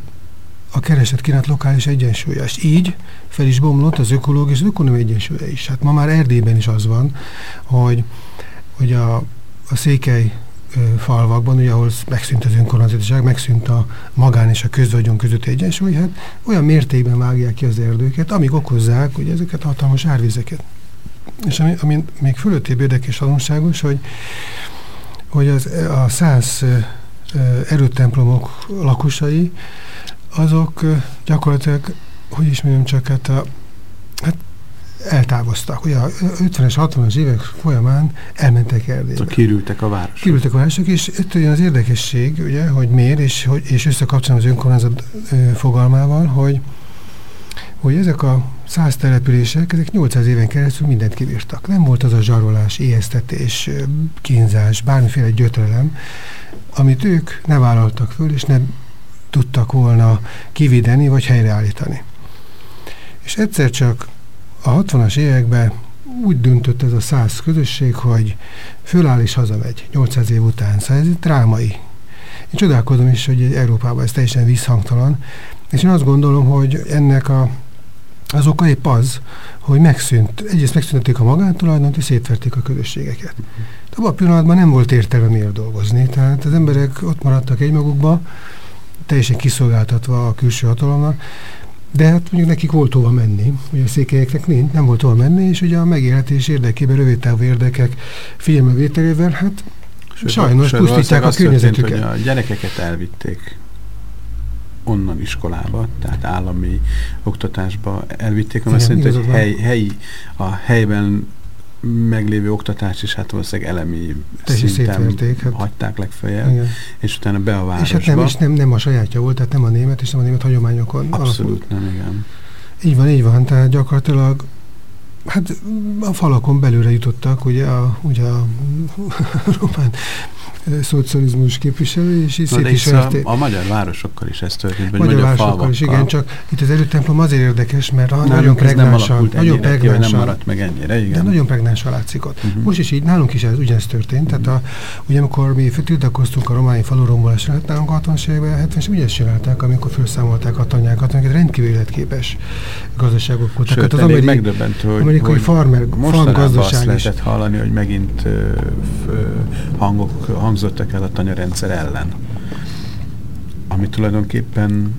S3: a keresett kínálat lokális egyensúlya, és így fel is bomlott az ökológia és az ökonomi egyensúlya is. Hát ma már Erdélyben is az van, hogy, hogy a, a székely falvakban, ugye, ahol megszűnt az önkormányzatiság, megszűnt a magán és a közvagyon közötti egyensúly, hát olyan mértékben vágják ki az erdőket, amik okozzák ugye, ezeket a hatalmas árvizeket. És ami, ami még fölöttébb érdekes tanulságos, hogy hogy az, a száz erőtemplomok lakosai, azok gyakorlatilag, hogy is mondjam csak, hát, a, eltávoztak. Ugye a 50-es, 60-as évek folyamán elmentek Erdélybe.
S2: Kirültek a városok.
S3: Kirültek a városok, és itt olyan az érdekesség, ugye, hogy miért, és, hogy, és összekapcsolom az önkormányzat fogalmával, hogy, hogy ezek a száz települések, ezek 800 éven keresztül mindent kibírtak. Nem volt az a zsarolás, éheztetés, kínzás, bármiféle gyötrelem, amit ők ne vállaltak föl, és nem tudtak volna kivideni, vagy helyreállítani. És egyszer csak a 60-as években úgy döntött ez a száz közösség, hogy föláll és hazamegy 800 év után. Szóval ez drámai. Én csodálkozom is, hogy Európában ez teljesen visszhangtalan, és én azt gondolom, hogy ennek a az oka épp az, hogy megszűnt, egyrészt megszüntették a magántulajdont, és szétverték a közösségeket. De abban a pillanatban nem volt értelme miért dolgozni, tehát az emberek ott maradtak egymagukba, teljesen kiszolgáltatva a külső hatalomnak, de hát mondjuk nekik volt hova menni, ugye a székelyeknek nincs, nem volt hova menni, és ugye a megélhetés érdekében rövidtávú érdekek figyelmevételével, hát Sőt, sajnos pusztítják a környezetüket.
S2: a gyerekeket elvitték onnan iskolába, tehát állami oktatásba elvitték, ami jelenti, hogy hely, helyi, a helyben meglévő oktatást is hát valószínűleg elemi
S3: Teljesen
S2: szinten
S3: hát.
S2: hagyták legfeljebb,
S3: Igen.
S2: és utána be a
S3: És
S2: városba.
S3: hát nem, és nem, nem a sajátja volt, tehát nem a német, és nem a német hagyományokon alapult.
S2: Abszolút nem, igen.
S3: Így van, így van, tehát gyakorlatilag hát a falakon belőle jutottak, ugye a, ugye a <laughs> román szocializmus képviselő, és így szét is
S2: a, a magyar városokkal is ez történt, vagy
S3: Magyar
S2: magyar
S3: városokkal is, igen, csak itt az előtemplom azért érdekes, mert
S2: Nálunk
S3: nagyon pregnánsan, nagyon
S2: vagy nem
S3: pregnánsan,
S2: maradt meg ennyire, igen.
S3: de nagyon pregnánsan látszik ott.
S2: Mhm.
S3: Most is így, nálunk is ez ugyanezt történt, tehát a, ugye amikor mi tiltakoztunk a románi falurombolásra, hát nálunk a 60-as években, 70 es ugyanezt csinálták, amikor felszámolták a tanyákat, amiket rendkívül életképes gazdaságok voltak.
S2: Sőt,
S3: Hát az
S2: elég
S3: ameri-
S2: megdöbbentő, hogy,
S3: amerikai
S2: hogy
S3: farmer, farm
S2: mostanában azt
S3: gazdaság is.
S2: lehetett hallani, hogy megint ö, f, ö, hangok hangzottak el a tanyarendszer ellen. Ami tulajdonképpen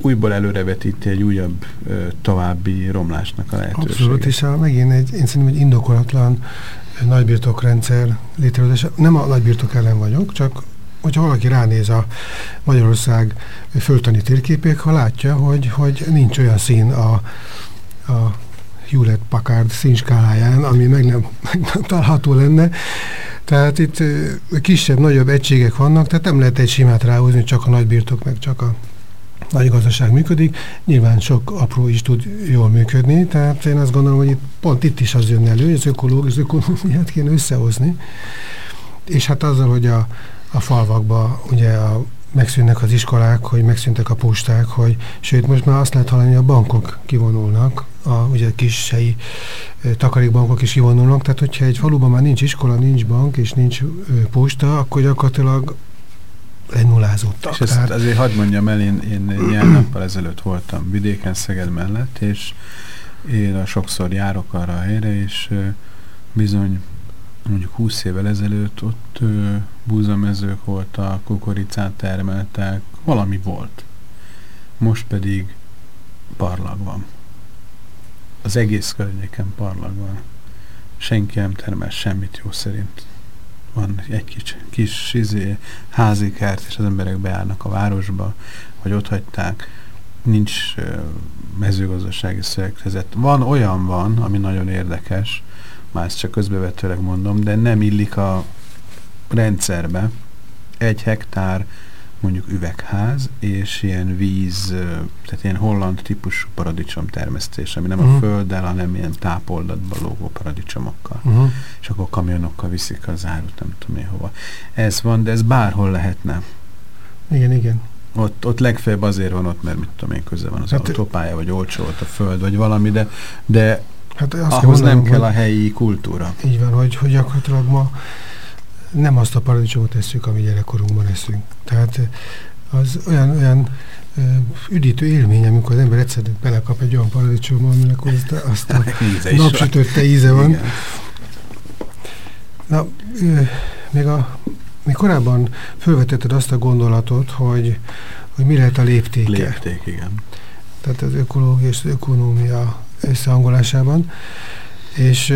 S2: újból előrevetíti egy újabb ö, további romlásnak a lehetőségét.
S3: Abszolút, és a, megint egy, én szerintem egy indokolatlan nagybirtokrendszer létrehozása. Nem a nagybirtok ellen vagyok, csak hogyha valaki ránéz a Magyarország földtani térképek, ha látja, hogy, hogy nincs olyan szín a, a Hewlett Packard színskáláján, ami meg nem, meg nem található lenne. Tehát itt kisebb-nagyobb egységek vannak, tehát nem lehet egy simát ráhozni, hogy csak a nagybirtok, meg csak a nagy gazdaság működik. Nyilván sok apró is tud jól működni, tehát én azt gondolom, hogy itt, pont itt is az jön elő, hogy az ökológiai, az ökonómiát kéne összehozni. És hát azzal, hogy a, a falvakba ugye a, megszűnnek az iskolák, hogy megszűntek a posták, hogy sőt, most már azt lehet hallani, hogy a bankok kivonulnak, a ugye kis helyi takarékbankok is kivonulnak, tehát hogyha egy faluban már nincs iskola, nincs bank és nincs posta, akkor gyakorlatilag lenullázódtak.
S2: És ezt
S3: Tehát,
S2: azért hadd mondjam el, én, én néhány <clears throat> nappal ezelőtt voltam vidéken, Szeged mellett, és én a sokszor járok arra a helyre, és bizony mondjuk 20 évvel ezelőtt ott búzamezők voltak, kukoricát termeltek, valami volt. Most pedig parlag van. Az egész környéken parlag van. Senki nem termel semmit jó szerint. Van egy kis, kis izé, házi kert, és az emberek beállnak a városba, vagy ott hagyták. Nincs mezőgazdasági szerkezet. Van, olyan van, ami nagyon érdekes, már ezt csak közbevetőleg mondom, de nem illik a rendszerbe. Egy hektár mondjuk üvegház, és ilyen víz, tehát ilyen holland típusú paradicsom termesztés, ami nem uh
S3: Mhm.
S2: a földdel, hanem ilyen tápoldatba lógó paradicsomokkal
S3: uh-huh.
S2: és akkor kamionokkal viszik az árut, nem tudom én hova. Ez van, de ez bárhol lehetne.
S3: Igen, igen.
S2: Ott, ott legfeljebb azért van ott, mert mit tudom én, köze van az
S3: Hát-
S2: autópálya, vagy olcsó volt a föld, vagy valami, de, de
S3: Hát azt
S2: ahhoz nem
S3: mondanom,
S2: kell a helyi kultúra.
S3: Így van, hogy, hogy gyakorlatilag ma nem azt a paradicsomot eszünk, ami gyerekkorunkban eszünk. Tehát eh, az olyan, olyan ö, üdítő élmény, amikor az ember egyszer belekap egy olyan paradicsomba, aminek azt, azt a <laughs> napsütötte íze van.
S2: Igen.
S3: Na, ö, még, a, még korábban felvetetted azt a gondolatot, hogy, hogy mi lehet a léptéke.
S2: Lépték, igen.
S3: tehát az ökológia és az ökonómia összehangolásában. És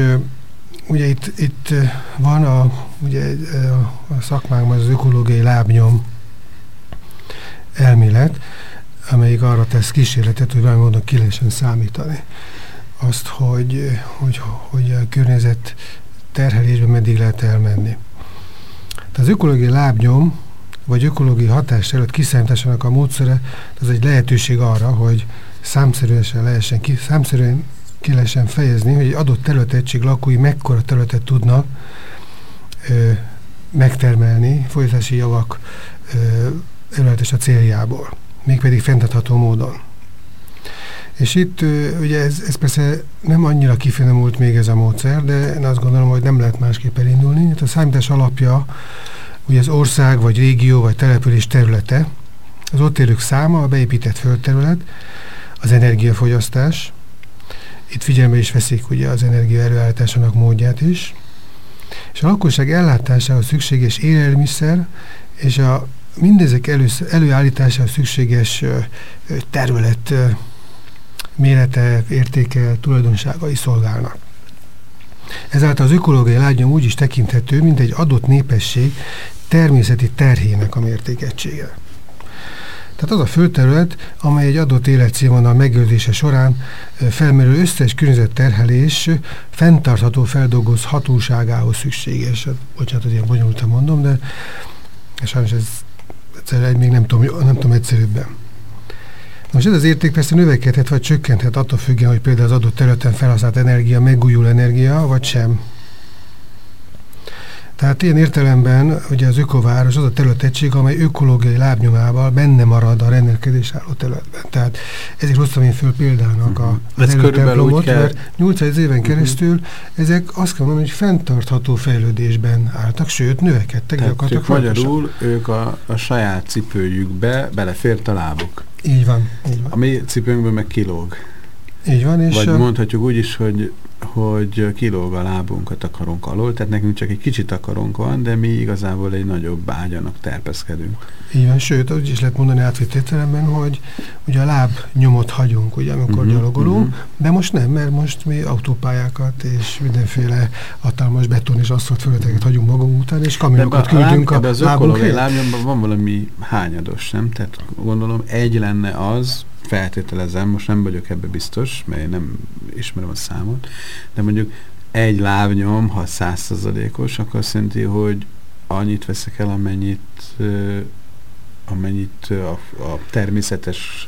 S3: ugye itt, itt van a, ugye, a, szakmánkban az ökológiai lábnyom elmélet, amelyik arra tesz kísérletet, hogy valami módon ki lehessen számítani azt, hogy, hogy, hogy a környezet terhelésben meddig lehet elmenni. Tehát az ökológiai lábnyom, vagy ökológiai hatás előtt kiszámításának a módszere, az egy lehetőség arra, hogy számszerűen lehessen ki, számszerűen ki lehessen fejezni, hogy egy adott területegység lakói mekkora területet tudnak ö, megtermelni folytatási javak előletes a céljából, mégpedig fenntartható módon. És itt ö, ugye ez, ez persze nem annyira kifinomult még ez a módszer, de én azt gondolom, hogy nem lehet másképp elindulni. Hát a számítás alapja ugye az ország, vagy régió, vagy település területe, az ott élők száma, a beépített földterület, az energiafogyasztás, itt figyelme is veszik ugye az energia előállításának módját is, és a lakosság ellátásához szükséges élelmiszer, és a mindezek elő, előállításához szükséges terület mérete, értéke, tulajdonságai szolgálnak. Ezáltal az ökológiai lágyom úgy is tekinthető, mint egy adott népesség természeti terhének a mértékegysége. Tehát az a földterület, amely egy adott életszínvonal megőrzése során felmerül összes környezetterhelés fenntartható feldolgozhatóságához szükséges. Hát, bocsánat, hogy ilyen bonyolultan mondom, de sajnos ez egyszerűen még nem tudom, nem tudom egyszerűbben. Most ez az érték persze növekedhet, vagy csökkenthet attól függően, hogy például az adott területen felhasznált energia megújul energia, vagy sem. Tehát ilyen értelemben ugye az ökováros az a területegység, amely ökológiai lábnyomával benne marad a rendelkezés álló területben. Tehát ezért hoztam én föl példának a,
S2: az Ez templomot, kell... mert
S3: 800 éven uh-huh. keresztül ezek azt kell mondani, hogy fenntartható fejlődésben álltak, sőt növekedtek,
S2: Tehát ők magyarul ők a, a saját cipőjükbe belefért a lábuk.
S3: Így van, így van.
S2: A mi cipőnkből meg kilóg.
S3: Így van, és...
S2: Vagy mondhatjuk úgy is, hogy hogy kilóg a lábunk a takarónk alól, tehát nekünk csak egy kicsit takarónk van, de mi igazából egy nagyobb ágyanak terpeszkedünk.
S3: Így van, sőt, úgy is lehet mondani átvitt hogy ugye a láb nyomot hagyunk, ugye, amikor uh -huh, gyalogolunk, uh mhm. -huh. de most nem, mert most mi autópályákat és mindenféle hatalmas beton és aszfalt fölöteket hagyunk magunk után, és kamionokat küldünk a, a,
S2: az ökológiai lábnyomban van valami hányados, nem? Tehát gondolom egy lenne az, feltételezem, most nem vagyok ebbe biztos, mert én nem ismerem a számot, de mondjuk egy lábnyom, ha százszerzalékos, akkor azt jelenti, hogy annyit veszek el, amennyit amennyit a, a természetes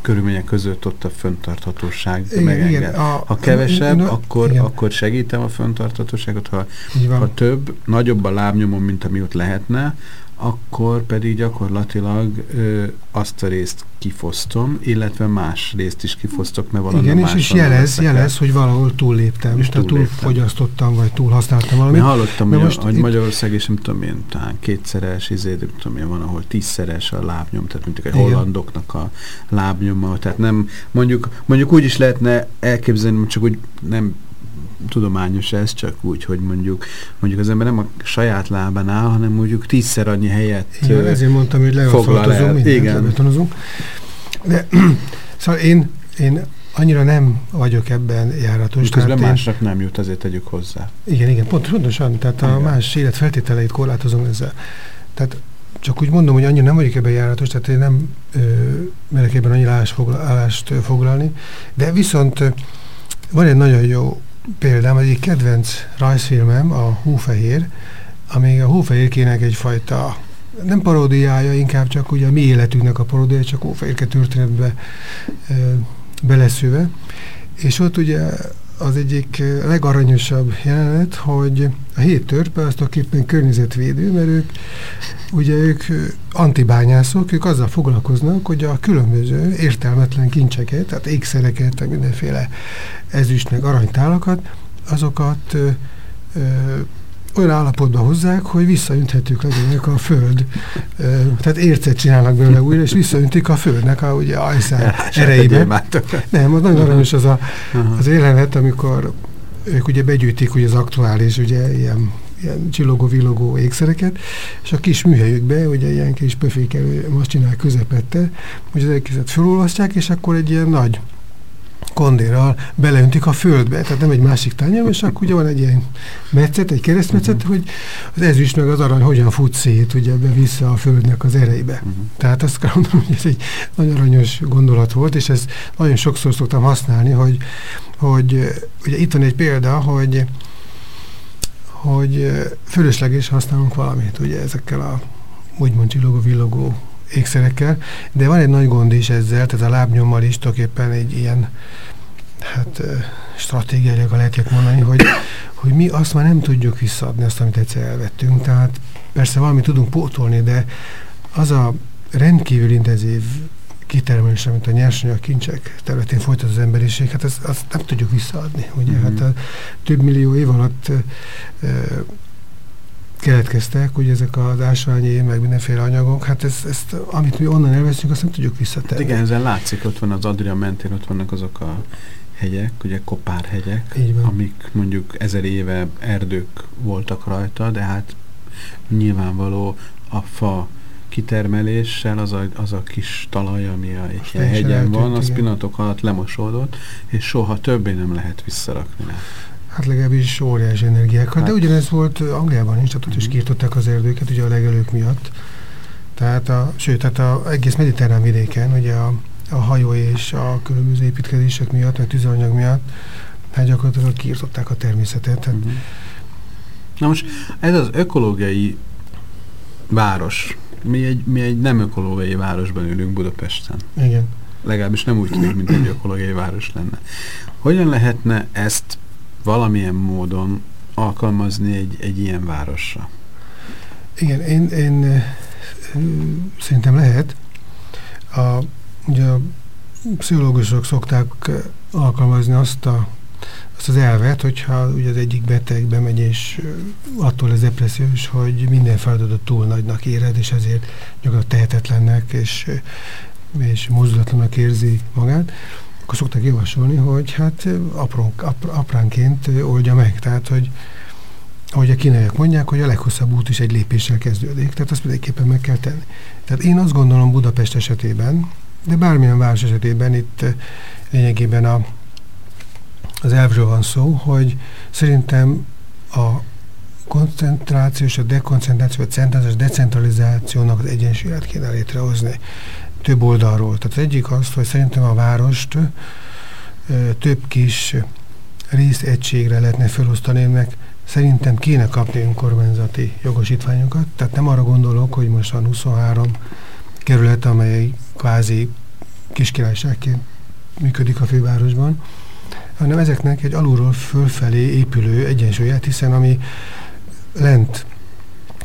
S2: körülmények között ott a föntarthatóság igen, megenged. Igen, a, ha kevesebb, no, akkor, igen. akkor segítem a föntarthatóságot, ha, ha több, nagyobb a lábnyomom, mint ami ott lehetne, akkor pedig gyakorlatilag ö, azt a részt kifosztom, illetve más részt is kifosztok, mert valami
S3: Igen, és, és jelez, jelez, hogy valahol túlléptem, és tehát túlfogyasztottam, vagy túlhasználtam valamit.
S2: Én hallottam, hogy, most hogy Magyarország, és nem tudom én, talán kétszeres, izé, nem tudom én, van, ahol tízszeres a lábnyom, tehát mint egy hollandoknak a lábnyoma, tehát nem, mondjuk, mondjuk úgy is lehetne elképzelni, csak úgy nem tudományos ez, csak úgy, hogy mondjuk, mondjuk az ember nem a saját lábán áll, hanem mondjuk tízszer annyi helyet
S3: Igen, ezért mondtam, hogy leaszfaltozunk, mindent lebetonozunk. De <clears throat> szóval én, én annyira nem vagyok ebben járatos.
S2: Közben másnak én, nem jut, azért tegyük hozzá.
S3: Igen, igen, pont, pontosan, tehát igen. a más életfeltételeit korlátozom ezzel. Tehát csak úgy mondom, hogy annyira nem vagyok ebben járatos, tehát én nem ö, merek ebben annyi állást foglalni, de viszont van egy nagyon jó példám, egyik kedvenc rajzfilmem, a Hófehér, ami a Hófehérkének egyfajta nem paródiája, inkább csak ugye a mi életünknek a paródiája, csak Hófehérke történetbe e, beleszőve. És ott ugye az egyik legaranyosabb jelenet, hogy a hét törpe azt képen környezetvédő, mert ők ugye ők antibányászok, ők azzal foglalkoznak, hogy a különböző értelmetlen kincseket, tehát ékszereket, mindenféle ezüst meg aranytálakat, azokat ö, ö, olyan állapotba hozzák, hogy visszaünthetők legyenek a föld. Tehát ércet csinálnak belőle újra, és visszaüntik a földnek a ugye ajszán erejébe. Nem, az nagyon aranyos az a, az élenet, amikor ők ugye begyűjtik ugye az aktuális ugye ilyen ilyen csillogó-villogó ékszereket, és a kis műhelyükbe, ugye ilyen kis pöfékelő macsinál közepette, hogy az egészet felolvasztják, és akkor egy ilyen nagy kondérral beleöntik a földbe, tehát nem egy másik tányér, és akkor ugye van egy ilyen metszet, egy keresztmetszet, uh mhm. -huh. hogy az ezüst meg az arany hogyan fut szét, ugye be vissza a földnek az erejébe. Uh mhm. Tehát azt kell mondanom, hogy ez egy nagyon aranyos gondolat volt, és ezt nagyon sokszor szoktam használni, hogy, hogy ugye itt van egy példa, hogy hogy fölösleges használunk valamit, ugye ezekkel a úgymond csillogó-villogó ékszerekkel, de van egy nagy gond is ezzel, tehát a lábnyommal is tulajdonképpen egy ilyen hát stratégiailag lehet mondani, hogy, hogy mi azt már nem tudjuk visszaadni, azt, amit egyszer elvettünk. Tehát persze valamit tudunk pótolni, de az a rendkívül intenzív kitermelés, amit a nyersanyag kincsek területén folytat az emberiség, hát ezt, azt nem tudjuk visszaadni. Ugye? Mm. Hát a több millió év alatt e, keletkeztek, hogy ezek az ásványi, meg mindenféle anyagok, hát ezt, ezt, amit mi onnan elveszünk, azt nem tudjuk visszatenni.
S2: Igen, ezen látszik, ott van az Adria mentén, ott vannak azok a hegyek, ugye kopárhegyek, amik mondjuk ezer éve erdők voltak rajta, de hát nyilvánvaló a fa kitermeléssel az a, az a kis talaj, ami a hegyen van, az pillanatok alatt lemosódott, és soha többé nem lehet visszarakni.
S3: Hát legalábbis óriási energiák. Hát, de ugyanez volt Angliában is, tehát ott is mhm. kiirtották az erdőket, ugye a legelők miatt. Tehát a, sőt, tehát a egész mediterrán vidéken, ugye a, a hajó és a különböző építkezések miatt, meg tüzelőanyag miatt, hát gyakorlatilag kiirtották a természetet. Tehát,
S2: uh -huh. Na most ez az ökológiai város. Mi egy, mi egy nem ökológiai városban ülünk Budapesten.
S3: Igen.
S2: Legalábbis nem úgy tűnik, mint egy ökológiai város lenne. Hogyan lehetne ezt valamilyen módon alkalmazni egy, egy ilyen városra?
S3: Igen, én, én szerintem lehet. A, ugye a pszichológusok szokták alkalmazni azt a azt az elvet, hogyha ugye az egyik beteg bemegy, és attól ez depressziós, hogy minden feladatot túl nagynak éred, és ezért gyakorlatilag tehetetlennek, és, és mozdulatlanak érzi magát, akkor szokták javasolni, hogy hát apró, ap, apránként oldja meg. Tehát, hogy ahogy a kínaiak mondják, hogy a leghosszabb út is egy lépéssel kezdődik, tehát azt mindenképpen meg kell tenni. Tehát én azt gondolom Budapest esetében, de bármilyen város esetében itt lényegében a az elvről van szó, hogy szerintem a koncentráció és a dekoncentráció, vagy centralizás, decentralizációnak az egyensúlyát kéne létrehozni több oldalról. Tehát az egyik az, hogy szerintem a várost több kis részegységre lehetne felosztani, meg szerintem kéne kapni önkormányzati jogosítványokat. Tehát nem arra gondolok, hogy most van 23 kerület, amely kvázi kiskirályságként működik a fővárosban, hanem ezeknek egy alulról fölfelé épülő egyensúlyát, hiszen ami lent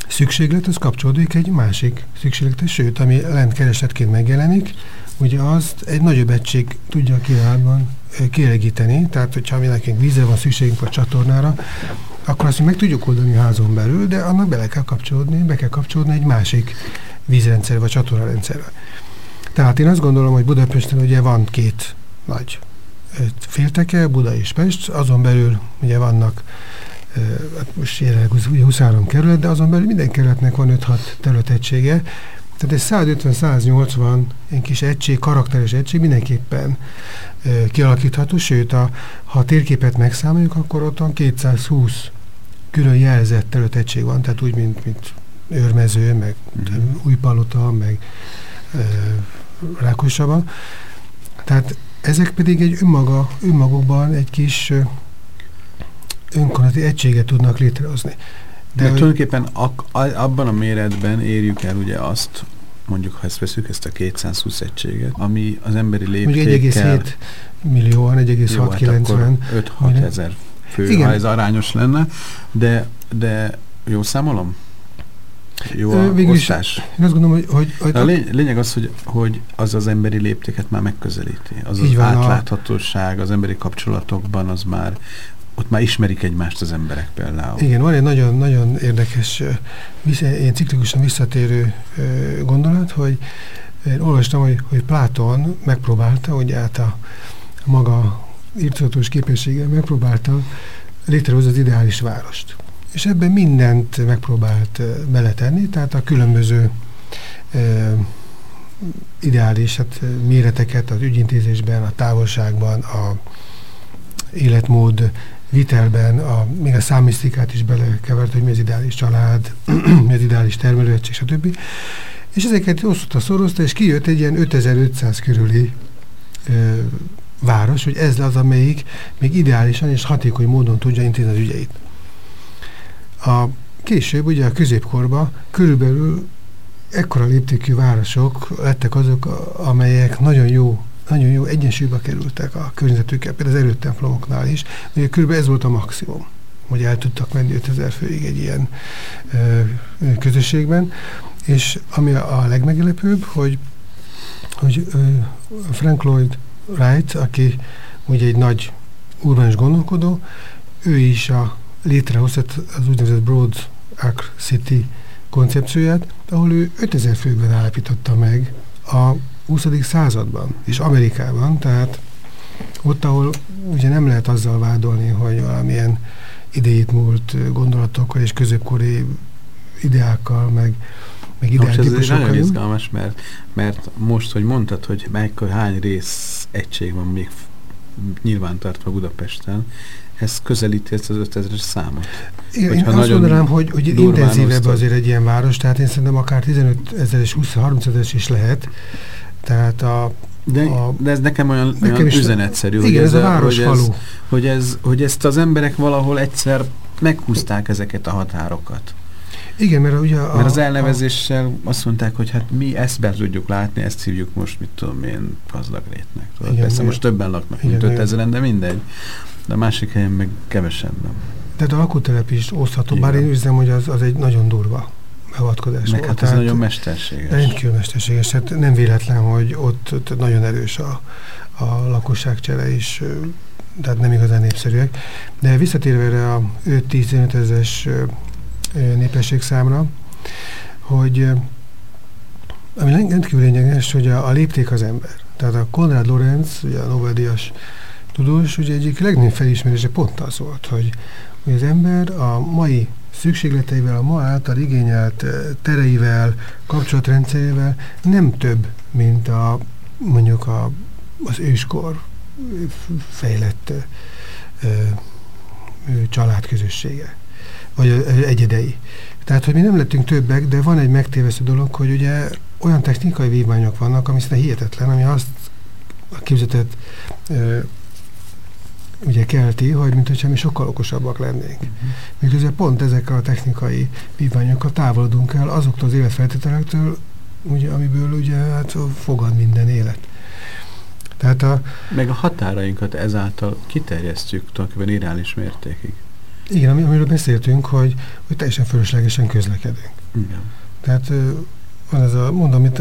S3: szükséglet, az kapcsolódik egy másik szükséglet, sőt, ami lent keresetként megjelenik, ugye azt egy nagyobb egység tudja kívánban kielégíteni, tehát hogyha mi nekünk vízre van szükségünk, vagy csatornára, akkor azt meg tudjuk oldani a házon belül, de annak bele kell kapcsolódni, be kell kapcsolódni egy másik vízrendszer, vagy csatornarendszerre. Tehát én azt gondolom, hogy Budapesten ugye van két nagy félteke, Buda és Pest, azon belül ugye vannak hát most jelenleg 23 kerület, de azon belül minden kerületnek van 5-6 területegysége, tehát egy 150-180 egy kis egység, karakteres egység mindenképpen e, kialakítható, sőt, a, ha a térképet megszámoljuk, akkor ott van 220 külön jelzett területegység van, tehát úgy, mint, mint őrmező, meg mm. újpalota, meg Rákosaba. Tehát ezek pedig egy önmaga, önmagukban egy kis önkormányzati egységet tudnak létrehozni.
S2: De, De tulajdonképpen ak, abban a méretben érjük el ugye azt, mondjuk ha ezt veszük, ezt a 220 egységet, ami az emberi léptékkel...
S3: 1,7 millióan, 1,690
S2: 5-6 ezer fő, Igen. ha ez arányos lenne, de, de jó számolom? Jó a Végülis, osztás?
S3: Én azt gondolom, hogy... hogy, hogy
S2: a lény, lényeg az, hogy, hogy az az emberi léptéket már megközelíti. Az az átláthatóság az emberi kapcsolatokban, az már ott már ismerik egymást az emberek például.
S3: Igen, van egy nagyon-nagyon érdekes, ilyen ciklikusan visszatérő gondolat, hogy én olvastam, hogy, hogy Pláton megpróbálta, hogy át a maga írtatós képességgel megpróbálta létrehozni az ideális várost és ebben mindent megpróbált beletenni, tehát a különböző e, ideális hát, méreteket az ügyintézésben, a távolságban, a életmód vitelben, a, még a számisztikát is belekevert, hogy mi az ideális család, <clears throat> mi az ideális termelőegység, stb. És ezeket osztotta, szorozta, és kijött egy ilyen 5500 körüli e, város, hogy ez az, amelyik még ideálisan és hatékony módon tudja intézni az ügyeit. A később, ugye a középkorban körülbelül ekkora léptékű városok lettek azok, amelyek nagyon jó nagyon jó egyensúlyba kerültek a környezetükkel, például az erőtemplomoknál is. Ugye körülbelül ez volt a maximum, hogy el tudtak menni 5000 főig egy ilyen ö, közösségben. És ami a, legmeglepőbb, hogy, hogy ö, Frank Lloyd Wright, aki ugye egy nagy urbanis gondolkodó, ő is a létrehozott az úgynevezett Broad Arc City koncepcióját, ahol ő 5000 főben állapította meg a 20. században, és Amerikában, tehát ott, ahol ugye nem lehet azzal vádolni, hogy valamilyen idejét múlt gondolatokkal és középkori ideákkal, meg, meg ideál
S2: Most ez nagyon izgalmas, mert, mert most, hogy mondtad, hogy melyik, hány rész egység van még nyilvántartva Budapesten, ez közelíti ezt az 5000-es számot.
S3: Igen, én azt mondanám, hogy, hogy intenzívebb azért egy ilyen város, tehát én szerintem akár 15 ezer és 20-30 ezer is lehet. Tehát a,
S2: de, a, de ez nekem olyan, nekem olyan üzenetszerű,
S3: igen, hogy, ez, a város
S2: hogy, ez, hogy, ez, hogy ezt az emberek valahol egyszer meghúzták ezeket a határokat.
S3: Igen, mert ugye
S2: a, Mert az elnevezéssel a, azt mondták, hogy hát mi ezt be tudjuk látni, ezt hívjuk most, mit tudom én, gazdag rétnek. Igen, Persze igen, most többen laknak, mint 5000 de mindegy. De a másik helyen meg kevesebben.
S3: Tehát a lakótelep is osztható, igen. bár én üzem, hogy az, az egy nagyon durva beavatkozás
S2: Meg hát ez nagyon mesterséges.
S3: Rendkívül mesterséges. Hát nem véletlen, hogy ott, ott nagyon erős a, a lakosságcsere is, tehát nem igazán népszerűek. De visszatérve erre a 5-10-15 ezes népességszámra, hogy ami rendkívül lényeges, hogy a, a lépték az ember. Tehát a Konrad Lorenz, ugye a Nobel-díjas tudós, ugye egyik legnagyobb felismerése pont az volt, hogy, hogy az ember a mai szükségleteivel, a ma által igényelt tereivel, kapcsolatrendszerével nem több, mint a mondjuk a, az őskor fejlett ö, ö, családközössége vagy egyedei. Tehát, hogy mi nem lettünk többek, de van egy megtévesztő dolog, hogy ugye olyan technikai vívmányok vannak, ami szinte hihetetlen, ami azt a képzetet ö, ugye kelti, hogy mint hogyha mi sokkal okosabbak lennénk. Uh-huh. Miközben pont ezekkel a technikai vívmányokkal távolodunk el azoktól az életfeltételektől, ugye, amiből ugye hát fogad minden élet.
S2: Tehát a, Meg a határainkat ezáltal kiterjesztjük tulajdonképpen irális mértékig.
S3: Igen, amiről beszéltünk, hogy, hogy teljesen fölöslegesen közlekedünk. Igen. Tehát van ez a, mondom, amit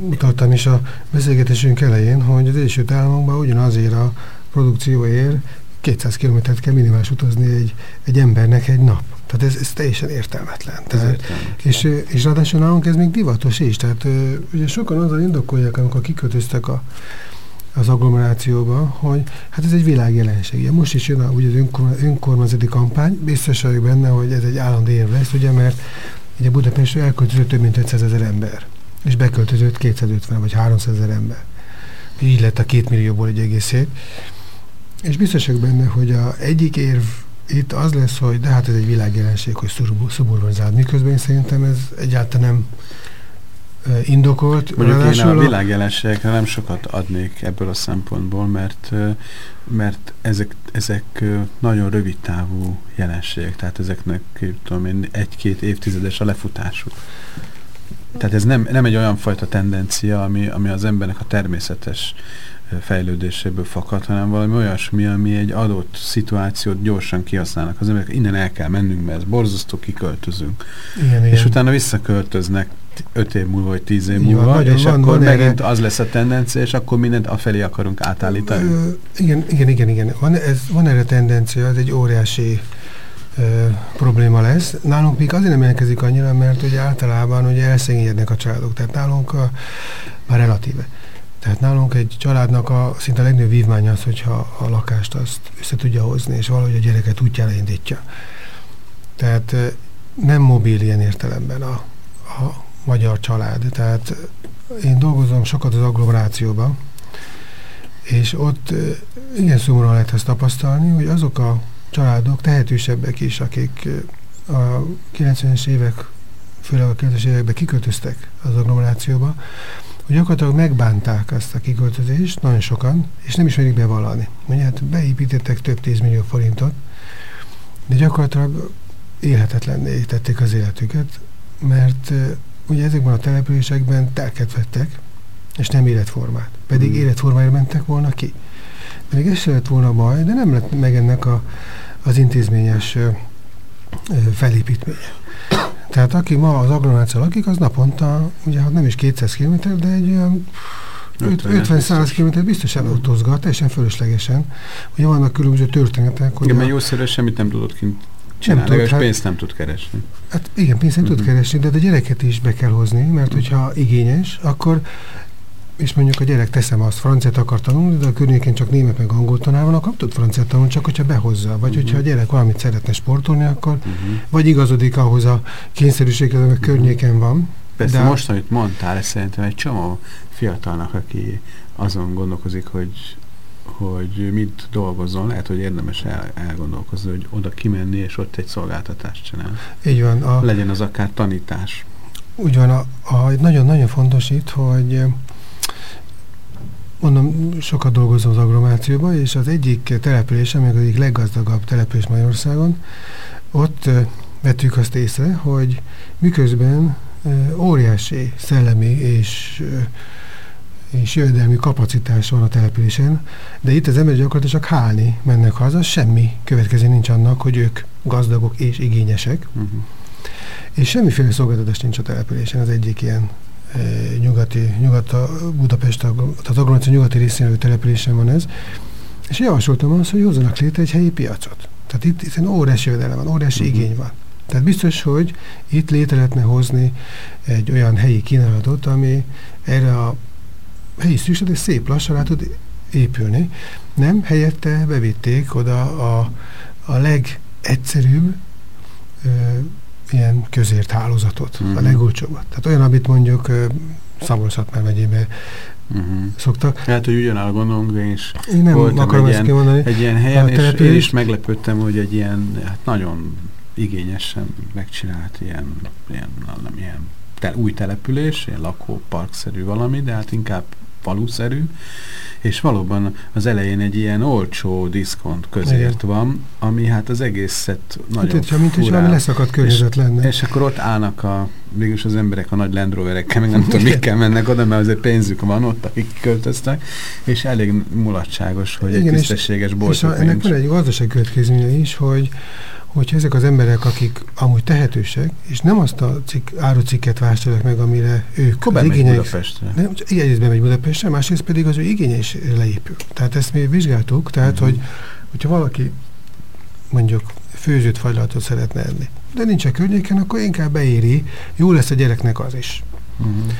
S3: mutattam is a beszélgetésünk elején, hogy az Egyesült Államokban ugyanazért a produkcióért 200 kilométert kell minimális utazni egy, egy embernek egy nap. Tehát ez, ez teljesen értelmetlen. Ez tehát, értelmetlen. És, és ráadásul nálunk ez még divatos is. Tehát ugye sokan azzal indokolják, amikor kiköltöztek a az agglomerációba, hogy hát ez egy világjelenség. Ugye most is jön a, ugye az önkormányzati kampány, biztos vagyok benne, hogy ez egy állandó év lesz, ugye, mert ugye Budapestről elköltözött több mint 500 ezer ember, és beköltözött 250 vagy 300 ezer ember. Így lett a két millióból egy egész év. És biztos vagyok benne, hogy a egyik érv itt az lesz, hogy de hát ez egy világjelenség, hogy szuburbanizált. Miközben én szerintem ez egyáltalán nem indokolt.
S2: Mondjuk én a világjelenségekre nem sokat adnék ebből a szempontból, mert, mert ezek, ezek nagyon rövid távú jelenségek, tehát ezeknek tudom én, egy-két évtizedes a lefutásuk. Tehát ez nem, nem egy olyan fajta tendencia, ami, ami az embernek a természetes fejlődéséből fakad, hanem valami olyasmi, ami egy adott szituációt gyorsan kihasználnak. Az emberek innen el kell mennünk, mert ez borzasztó, kiköltözünk. Igen, és igen. utána visszaköltöznek 5 év múlva, vagy 10 év múlva, van, és van, akkor van megint erre... az lesz a tendencia, és akkor mindent afelé akarunk átállítani. Ö,
S3: igen, igen, igen, igen. Van, ez, van erre tendencia, ez egy óriási ö, probléma lesz. Nálunk még azért nem jelentkezik annyira, mert ugye általában ugye elszegényednek a családok, tehát nálunk a, már relatíve. Tehát nálunk egy családnak a szinte a legnagyobb vívmánya az, hogyha a lakást azt össze tudja hozni, és valahogy a gyereket útjára indítja. Tehát nem mobil ilyen értelemben a, a magyar család. Tehát én dolgozom sokat az agglomerációban, és ott igen szomorúan lehet ezt tapasztalni, hogy azok a családok tehetősebbek is, akik a 90-es évek, főleg a 90-es években kiköltöztek az agglomerációba, hogy gyakorlatilag megbánták ezt a kiköltözést, nagyon sokan, és nem is merik bevallani. Mondja, hát beépítettek több tízmillió forintot, de gyakorlatilag élhetetlenné tették az életüket, mert ugye ezekben a településekben telket vettek, és nem életformát. Pedig hmm. életformára mentek volna ki. De még ez se lett volna baj, de nem lett meg ennek a, az intézményes felépítménye. Tehát aki ma az agglomeráció lakik, az naponta, ugye hát nem is 200 km, de egy olyan 50-100 km biztos elautózgat, teljesen fölöslegesen. Ugye vannak különböző történetek.
S2: Igen, mert jószerűen semmit nem tudott kint csinálni, nem tud, hát, pénzt nem tud keresni.
S3: Hát igen, pénzt nem uh -huh. tud mhm. keresni, de a gyereket is be kell hozni, mert hogyha igényes, akkor és mondjuk a gyerek teszem azt, franciát akar tanulni, de a környékén csak német meg angol tanár van, akkor tud franciát tanulni, csak hogyha behozza. Vagy uh -huh. hogyha a gyerek valamit szeretne sportolni, akkor uh -huh. vagy igazodik ahhoz a kényszerűséghez, ami a környéken van.
S2: Persze, de most, amit mondtál, ez szerintem egy csomó fiatalnak, aki azon gondolkozik, hogy hogy mit dolgozol, lehet, hogy érdemes el, elgondolkozni, hogy oda kimenni, és ott egy szolgáltatást csinál.
S3: Így van.
S2: A, Legyen az akár tanítás.
S3: Úgy van, nagyon-nagyon fontos itt, hogy mondom, sokat dolgozom az agglomerációban, és az egyik település, amely az egyik leggazdagabb település Magyarországon, ott vettük azt észre, hogy miközben óriási szellemi és és jövedelmi kapacitás van a településen, de itt az emberek gyakorlatilag csak hálni mennek haza, semmi következő nincs annak, hogy ők gazdagok és igényesek, uh-huh. és semmiféle szolgáltatás nincs a településen, az egyik ilyen nyugati, nyugat a Budapest, tehát agglomeráció nyugati részén településen van ez, és javasoltam azt, hogy hozzanak létre egy helyi piacot. Tehát itt, itt óriási jövedelem van, óriási uh-huh. igény van. Tehát biztos, hogy itt létre lehetne hozni egy olyan helyi kínálatot, ami erre a helyi szükségletek szép lassan rá tud épülni. Nem, helyette bevitték oda a, a legegyszerűbb ö, ilyen közért hálózatot, uh -huh. a mhm. legolcsóbbat. Tehát olyan, amit mondjuk Szabolcs-Szatmár megyében Uh -huh. szoktak.
S2: Hát, hogy ugyanáll gondolunk, és
S3: én nem akarom egy, ilyen,
S2: egy ilyen helyen, és én is meglepődtem, hogy egy ilyen hát nagyon igényesen megcsinált ilyen, ilyen, nem, ilyen te, új település, ilyen lakóparkszerű valami, de hát inkább faluszerű, és valóban az elején egy ilyen olcsó diszkont közért Igen. van, ami hát az egészet nagyon
S3: hát, mint hogy valami leszakadt környezet lenne.
S2: És akkor ott állnak a, végülis az emberek a nagy Land Roverekkel, meg nem <laughs> tudom, mikkel mennek oda, mert azért pénzük van ott, akik költöztek, és elég mulatságos, hogy Igen, egy tisztességes bolt. És,
S3: és a, ennek van egy gazdaság következménye is, hogy hogyha ezek az emberek, akik amúgy tehetősek, és nem azt a cikk, árucikket vásárolják meg, amire ők
S2: Akkor az igényeik... Budapestre.
S3: Nem, egyrészt bemegy Budapestre, másrészt pedig az ő igénye is leépül. Tehát ezt mi vizsgáltuk, tehát uh mhm. -huh. hogy hogyha valaki mondjuk főzött fagylatot szeretne enni, de nincs a környéken, akkor inkább beéri, jó lesz a gyereknek az is. Uh mhm. -huh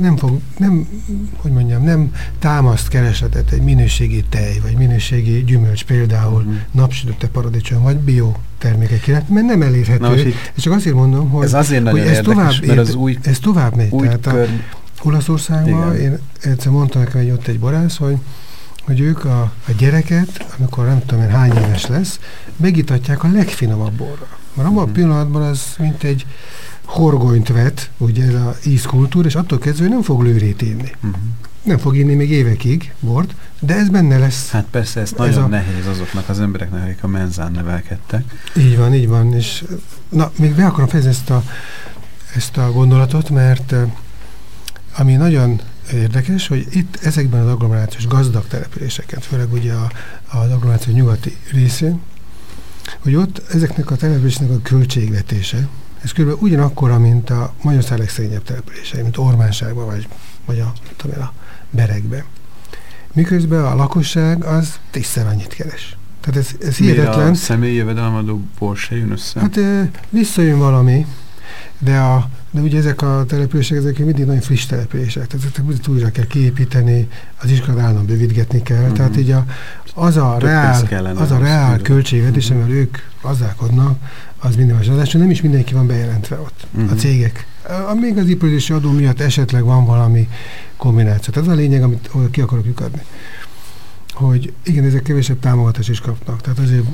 S3: nem fog, nem, hogy mondjam, nem támaszt keresletet egy minőségi tej, vagy minőségi gyümölcs, például uh-huh. napsütötte paradicsom, vagy bio termékek iránt, mert nem elérhető. Na, és csak azért mondom, hogy,
S2: ez azért hogy ez, tovább, mert az új,
S3: ez tovább megy. Új tehát kör... a Olaszországban, én egyszer mondtam nekem egy ott egy borász, hogy hogy ők a, a gyereket, amikor nem tudom én hány éves lesz, megitatják a legfinomabb borra. Mert abban a mhm. pillanatban az mint egy horgonyt vet, ugye ez a ízkultúr, és attól kezdve nem fog lőrét inni. Uh mhm. -huh. Nem fog inni még évekig bort, de ez benne lesz.
S2: Hát persze, ez, ez nagyon a... nehéz azoknak az embereknek, akik a menzán nevelkedtek.
S3: Így van, így van. És na, még be akarom fejezni ezt a, ezt a gondolatot, mert ami nagyon érdekes, hogy itt ezekben az agglomerációs gazdag településeken, főleg ugye a, az agglomeráció nyugati részén, hogy ott ezeknek a településnek a költségvetése, ez kb. ugyanakkora, mint a Magyarország legszegényebb települései, mint Ormánságban, vagy, vagy a, tudom a Berekben. Miközben a lakosság az tízszer annyit keres. Tehát ez, ez hihetetlen. a
S2: személyi jövedelemadó Porsche jön össze?
S3: Hát visszajön valami, de, a, de ugye ezek a települések, ezek mindig nagyon friss települések, tehát ezeket mindig újra kell kiépíteni, az iskolát állandóan bővítgetni kell, uh mhm. -huh. tehát így a, az a Több reál, az a reál költségvetés, uh mhm. -huh. amivel ők gazdálkodnak, az minimális. Ráadásul nem is mindenki van bejelentve ott, uh -huh. a mhm. cégek. A, még az iparizési adó miatt esetleg van valami kombináció. Tehát ez a lényeg, amit ki akarok lyukadni. Hogy igen, ezek kevesebb támogatást is kapnak. Tehát azért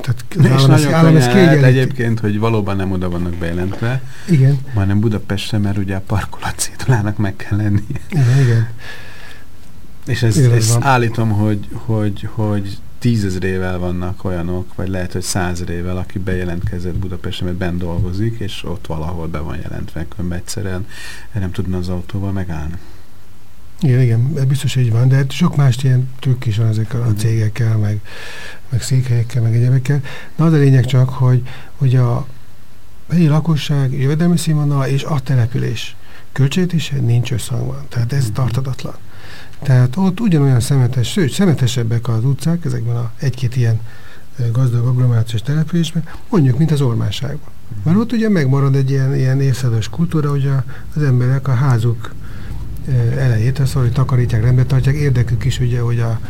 S3: tehát
S2: az állam, és állam ezt kiegyenlíti. egyébként, hogy valóban nem oda vannak bejelentve,
S3: igen.
S2: hanem Budapestre, mert ugye a parkolat szétulának meg kell lenni.
S3: Igen, igen.
S2: És ezt, ezt állítom, hogy, hogy, hogy tízezrével vannak olyanok, vagy lehet, hogy százrével, aki bejelentkezett Budapesten, mert benn dolgozik, és ott valahol be van jelentve, különben egyszerűen nem tudna az autóval megállni.
S3: Igen, igen, biztos így van, de hát sok más ilyen trükk is van ezekkel a mhm. cégekkel, meg, meg székhelyekkel, meg egyebekkel. Na, az a lényeg csak, hogy, hogy a helyi lakosság jövedelmi színvonal és a település költségvetése nincs összhangban. Tehát ez uh-huh. tartatatlan. Tehát ott ugyanolyan szemetes, sőt, szemetesebbek az utcák, ezekben a egy-két ilyen gazdag agglomerációs településben, mondjuk, mint az ormánságban. Mert ott ugye megmarad egy ilyen, ilyen évszázados kultúra, hogy a, az emberek a házuk elejét, az, hogy takarítják, rendbe tartják, érdekük is ugye, hogy a,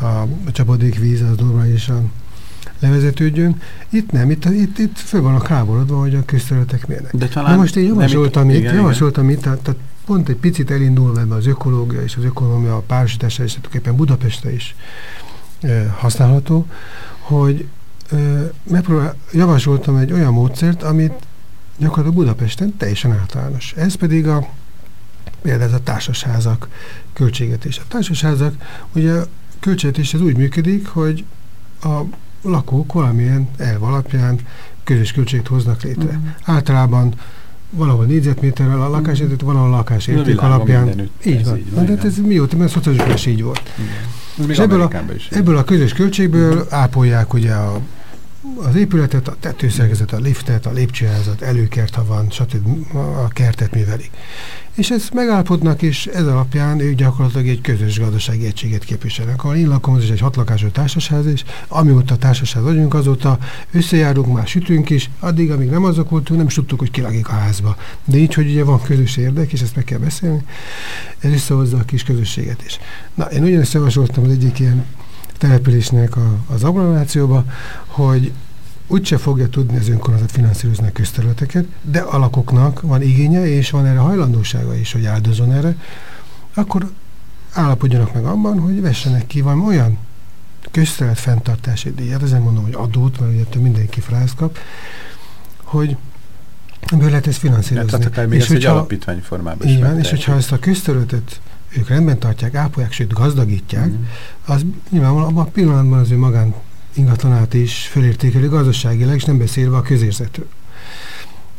S3: a, a csapadékvíz az normálisan levezetődjön. Itt nem, itt, itt, itt föl vannak háborodva, hogy a közterületek miért.
S2: De talán
S3: most én javasoltam itt, igen, javasoltam itt, tehát, tehát pont egy picit elindulva ebbe az ökológia és az ökonomia a párosítása, és tulajdonképpen Budapestre is e, használható, hogy e, megpróbál, javasoltam egy olyan módszert, amit gyakorlatilag Budapesten teljesen általános. Ez pedig a például ez a társasházak költségetés. A társasházak, ugye a költségvetés ez úgy működik, hogy a lakók valamilyen elv alapján közös költséget hoznak létre. Uh-huh. Általában valahol négyzetméterrel a lakásérték, uh-huh. valahol a lakásérték alapján. Így van. Így van. De ez mióta, mert szociális így volt. Igen. És ebből a, ebből a közös költségből uh-huh. ápolják ugye a az épületet, a tetőszerkezet, a liftet, a lépcsőházat, előkert, ha van, stb. a kertet művelik. És ezt megállapodnak, és ez alapján ők gyakorlatilag egy közös gazdasági egységet képviselnek. Ahol én lakom, ez egy hatlakású társasház, és amióta társasház vagyunk, azóta összejárunk, már sütünk is, addig, amíg nem azok voltunk, nem is tudtuk, hogy kilakik a házba. De így, hogy ugye van közös érdek, és ezt meg kell beszélni, ez összehozza a kis közösséget is. Na, én ugyanezt javasoltam az egyik ilyen településnek a, az agglomerációba, hogy úgyse fogja tudni az önkormányzat finanszírozni a közterületeket, de alakoknak van igénye, és van erre hajlandósága is, hogy áldozon erre, akkor állapodjanak meg abban, hogy vessenek ki valami olyan közterület fenntartási díjat, ezen mondom, hogy adót, mert ugye mindenki frász kap, hogy ebből lehet ezt finanszírozni.
S2: Tehát akár még és ezt egy alapítvány formában
S3: is van, és hogyha ezt a közterületet ők rendben tartják, ápolják, sőt gazdagítják, mm. az nyilvánvalóan abban a pillanatban az ő magán ingatlanát is fölértékeli gazdaságilag, és nem beszélve a közérzetről.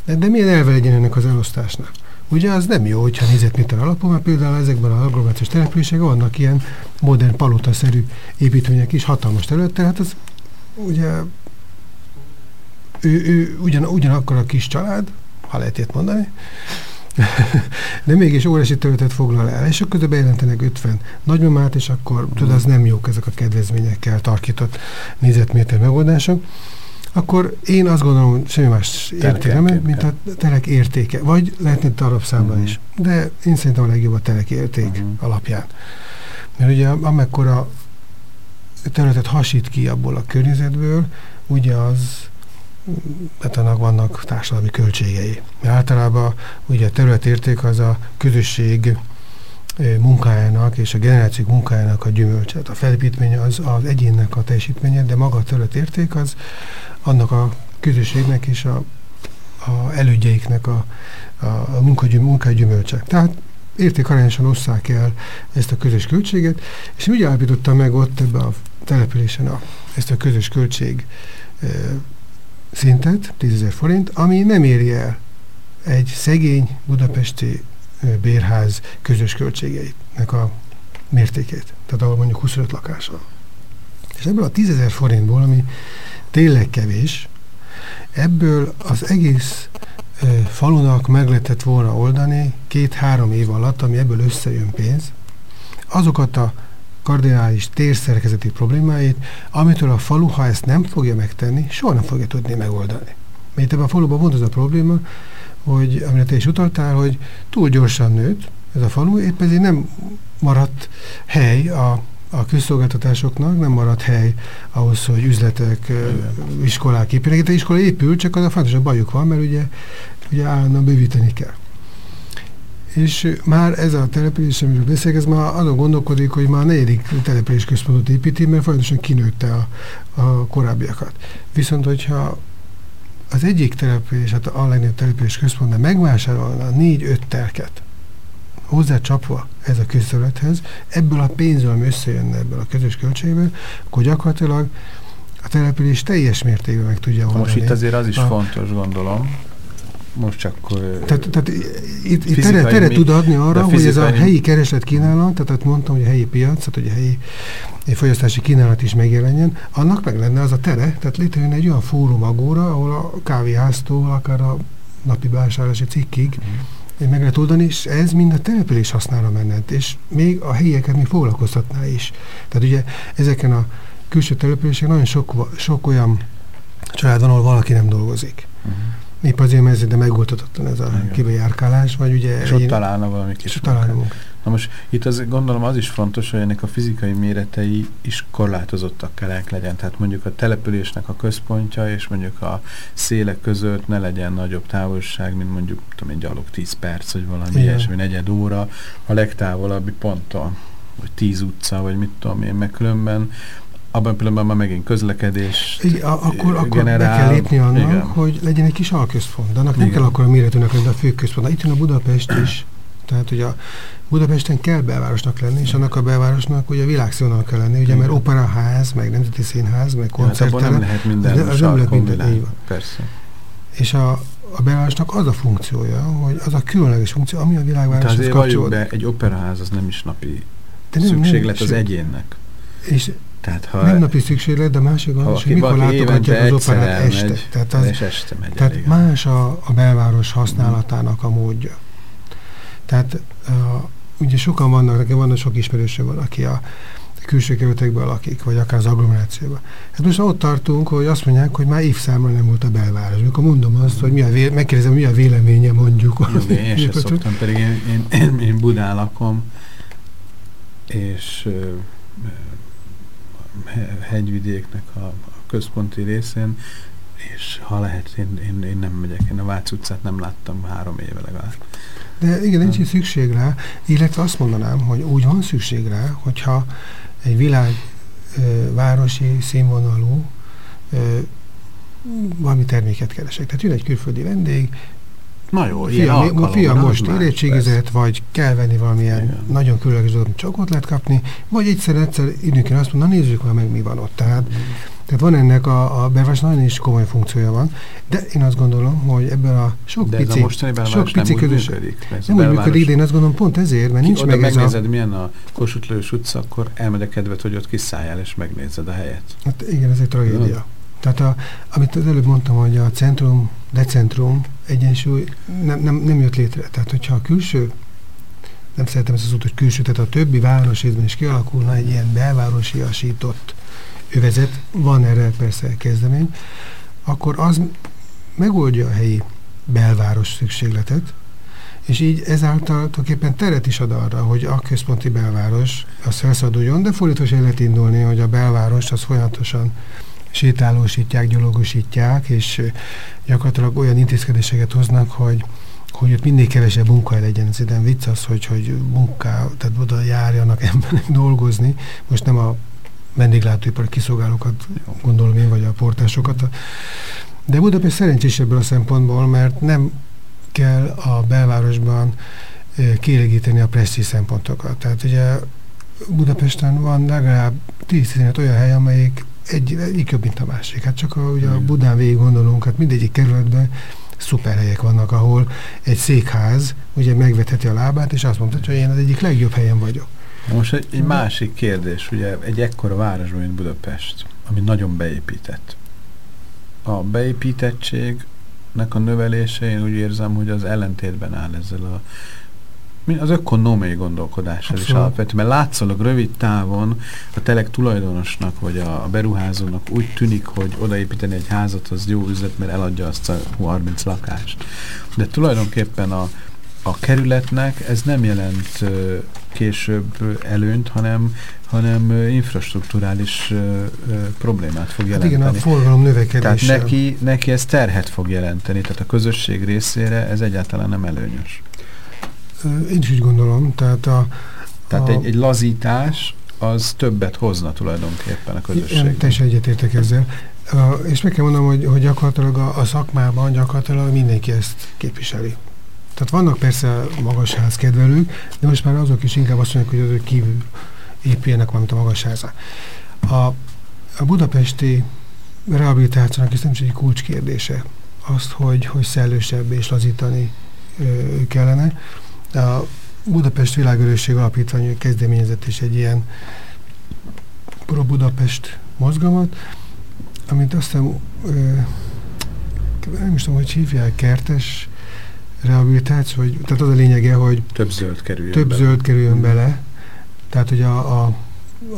S3: De, de milyen elve legyen ennek az elosztásnak? Ugye az nem jó, hogyha nézetméter alapon, mert például ezekben az agglomerációs településekben vannak ilyen modern palotaszerű építmények is, hatalmas terület, tehát az ugye ő, ő ugyan, ugyanakkor a kis család, ha lehet ilyet mondani, de mégis óriási területet foglal el, és akkor bejelentenek 50 nagymamát, és akkor tudod, az nem jók ezek a kedvezményekkel tarkított nézetméter megoldások, akkor én azt gondolom, semmi más értéke mint a telek értéke. Vagy lehetne darab számban uh-huh. is. De én szerintem a legjobb a telek érték uh-huh. alapján. Mert ugye amekkora területet hasít ki abból a környezetből, ugye az hát annak vannak társadalmi költségei. Mert általában ugye a területérték az a közösség munkájának és a generációk munkájának a gyümölcse. A felépítmény az az egyénnek a teljesítménye, de maga a területérték az annak a közösségnek és a, a elődjeiknek a, a, a munkagyümölcse. Tehát értékarányosan osszák el ezt a közös költséget, és úgy állapítottam meg ott ebben a településen a, ezt a közös költség szintet, 10 forint, ami nem éri el egy szegény budapesti bérház közös költségeinek a mértékét. Tehát ahol mondjuk 25 lakás van. És ebből a 10 forintból, ami tényleg kevés, ebből az egész falunak meg lehetett volna oldani két-három év alatt, ami ebből összejön pénz, azokat a kardinális térszerkezeti problémáit, amitől a falu, ha ezt nem fogja megtenni, soha nem fogja tudni megoldani. Mert ebben a faluban volt az a probléma, hogy amire te is utaltál, hogy túl gyorsan nőtt ez a falu, épp ezért nem maradt hely a, a közszolgáltatásoknak, nem maradt hely ahhoz, hogy üzletek, iskolák épülnek. De iskola épül, csak az a fontos, a bajuk van, mert ugye, ugye állandóan bővíteni kell. És már ez a település, amiről beszélek, ez már azon gondolkodik, hogy már a negyedik település központot építi, mert folyamatosan kinőtte a, a korábbiakat. Viszont, hogyha az egyik település, hát a legnagyobb település központban megvásárolna négy-öt telket, hozzácsapva ez a közterülethez, ebből a pénzből, ami összejönne ebből a közös költségből, akkor gyakorlatilag a település teljes mértékben meg tudja oldani.
S2: Most itt azért az is a, fontos, gondolom, most csak...
S3: Tehát, tehát itt, itt tere, tere tud adni arra, hogy ez a helyi kereslet kínálat, tehát mondtam, hogy a helyi piac, tehát hogy a helyi fogyasztási kínálat is megjelenjen, annak meg lenne az a tere, tehát létrejön egy olyan fórum agóra, ahol a kávéháztól, akár a napi vásárlási cikkig mm. meg lehet oldani, és ez mind a település hasznára menne, és még a helyieket még foglalkoztatná is. Tehát ugye ezeken a külső települések nagyon sok, sok olyan család van, ahol valaki nem dolgozik. Mm. Épp azért, mert de megoldhatatlan ez a kibejárkálás, vagy ugye...
S2: És ott találna valami kis
S3: találna.
S2: Na most itt az, gondolom az is fontos, hogy ennek a fizikai méretei is korlátozottak kell legyen. Tehát mondjuk a településnek a központja és mondjuk a szélek között ne legyen nagyobb távolság, mint mondjuk tudom én, gyalog 10 perc, vagy valami ilyesmi, negyed óra a legtávolabbi ponttól, vagy 10 utca, vagy mit tudom én, meg különben abban a pillanatban már megint közlekedés
S3: akkor, akkor generál. be kell lépni annak, Igen. hogy legyen egy kis alközpont. Annak nem Igen. kell akkor a méretűnek lenni a főközpont. Itt van a Budapest is, tehát hogy a Budapesten kell belvárosnak lenni, és annak a belvárosnak ugye világszínvonal kell lenni, ugye, mert operaház, meg nemzeti színház, meg koncertterem.
S2: Ja, nem lehet minden az, az nem lehet minden, így van. Persze.
S3: És a, a belvárosnak az a funkciója, hogy az a különleges funkció, ami a világvároshoz kapcsolódik.
S2: be, egy operaház az nem is napi de nem, szükséglet nem, az egyénnek.
S3: És tehát, ha nem napi szükséglet, de másik az, hogy mikor látogatják az operát este. Tehát, az,
S2: este megy
S3: tehát el, más a, a belváros használatának a módja. Tehát uh, ugye sokan vannak, nekem vannak sok ismerőse van, aki a külső kerületekben lakik, vagy akár az agglomerációban. Hát most ott tartunk, hogy azt mondják, hogy már évszámra nem volt a belváros. Mikor mondom azt, hogy mi a véle, megkérdezem, mi a véleménye mondjuk.
S2: Jó, én sem <laughs> szoktam, pedig én, én, én, én Budán lakom, és hegyvidéknek a, a központi részén, és ha lehet, én, én, én nem megyek, én a Vác utcát nem láttam három éve legalább.
S3: De igen, nincs szükség rá, illetve azt mondanám, hogy úgy van szükség rá, hogyha egy világ ö, városi színvonalú ö, valami terméket keresek. Tehát jön egy külföldi vendég,
S2: Na jó,
S3: fia, fia most érettségizett, vagy kell venni valamilyen Igen. nagyon különleges dolgot, csak ott lehet kapni, vagy egyszer-egyszer időnként azt mondja, na nézzük már meg, mi van ott. Tehát, tehát van ennek a, a belvás nagyon is komoly funkciója van, de én azt gondolom, hogy ebben a sok
S2: de
S3: pici,
S2: a sok pici
S3: nem közös, úgy működik. Nem úgy működik, de én azt gondolom pont ezért, mert nincs meg
S2: ez megnézed, a... milyen a Kossuth Lős utca, akkor elmegy a kedvet, hogy ott kiszálljál és megnézed a helyet.
S3: Hát igen, ez egy tragédia. Tehát a, amit az előbb mondtam, hogy a centrum, decentrum egyensúly nem, nem, nem jött létre. Tehát, hogyha a külső, nem szeretem ezt az út, hogy külső, tehát a többi városrészben is kialakulna egy ilyen belvárosiasított övezet, van erre persze kezdemény, akkor az megoldja a helyi belváros szükségletet, és így ezáltal tulajdonképpen teret is ad arra, hogy a központi belváros az felszabaduljon, de fordítva se lehet indulni, hogy a belváros az folyamatosan sétálósítják, gyalogosítják, és gyakorlatilag olyan intézkedéseket hoznak, hogy hogy ott mindig kevesebb munkahely legyen. Egy vicc az, hogy, hogy munká, tehát oda járjanak emberek <laughs> dolgozni. Most nem a vendéglátóipar kiszolgálókat gondolom én, vagy a portásokat. De Budapest szerencsés ebből a szempontból, mert nem kell a belvárosban kielégíteni a presztízs szempontokat. Tehát ugye Budapesten van legalább 10-15 olyan hely, amelyik egy, egyik jobb, mint a másik. Hát csak a, ugye a Budán végig gondolunk, hát mindegyik kerületben szuper helyek vannak, ahol egy székház ugye megvetheti a lábát, és azt mondta, hogy én az egyik legjobb helyen vagyok.
S2: Most egy, egy másik kérdés, ugye egy ekkora városban, mint Budapest, ami nagyon beépített. A beépítettségnek a növelése, én úgy érzem, hogy az ellentétben áll ezzel a az ökonomiai gondolkodás is alapvető, mert látszólag rövid távon a telek tulajdonosnak vagy a beruházónak úgy tűnik, hogy odaépíteni egy házat az jó üzlet, mert eladja azt a 30 lakást. De tulajdonképpen a, a kerületnek ez nem jelent később előnyt, hanem, hanem infrastruktúrális problémát fog jelenteni. Hát
S3: igen, a forgalom növekedése.
S2: Tehát neki, neki ez terhet fog jelenteni, tehát a közösség részére ez egyáltalán nem előnyös.
S3: Én is úgy gondolom. Tehát, a,
S2: tehát a, egy, egy lazítás az többet hozna tulajdonképpen a közösségben. Én
S3: teljesen egyetértek ezzel. Uh, és meg kell mondanom, hogy, hogy gyakorlatilag a, a szakmában gyakorlatilag mindenki ezt képviseli. Tehát vannak persze magasház kedvelők, de most már azok is inkább azt mondják, hogy azok kívül épüljenek valamit a magasháza. A, a budapesti rehabilitációnak ez nem csak egy kulcskérdése. Azt, hogy, hogy szellősebb és lazítani ö, kellene. A Budapest Világörösség Alapítvány kezdeményezett is egy ilyen Pro Budapest mozgalmat, amit azt hiszem, nem is tudom, hogy hívják, kertes rehabilitáció, vagy, tehát az a lényege, hogy
S2: több zöld kerüljön,
S3: több bele. Zöld kerüljön bele. Tehát, hogy a, a,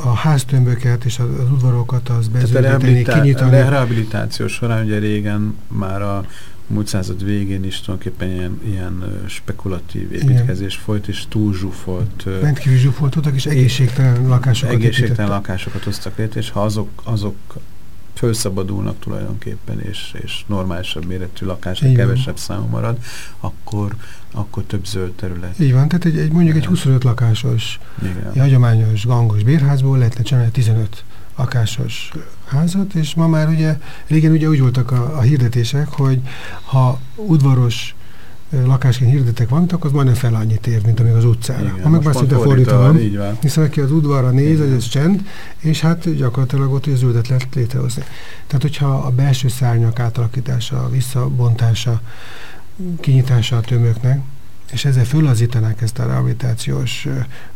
S3: a háztömböket és az, az udvarokat az bezöldíteni, kinyitani.
S2: A rehabilitáció során ugye régen már a múlt század végén is tulajdonképpen ilyen, ilyen spekulatív építkezés Igen. folyt, és túl zsúfolt.
S3: Rendkívül zsúfoltottak, és egészségtelen lakásokat
S2: Egészségtelen lakásokat hoztak létre, és ha azok, azok felszabadulnak tulajdonképpen, és, és normálisabb méretű lakás, Igen. kevesebb számú marad, akkor, akkor több zöld terület.
S3: Így van, tehát egy, egy mondjuk egy 25 lakásos, Igen. egy hagyományos gangos bérházból lehetne csinálni 15 lakásos házat, és ma már ugye, régen ugye úgy voltak a, a hirdetések, hogy ha udvaros lakásként hirdetek valamit, akkor az majdnem fel annyit ér, mint amíg az utcára. Igen, ha meg már szinte fordítva van, van, hiszen aki az udvarra néz, az ez csend, és hát gyakorlatilag ott az zöldet lehet létrehozni. Tehát, hogyha a belső szárnyak átalakítása, visszabontása, kinyitása a tömöknek, és ezzel fölazítanák ezt a rehabilitációs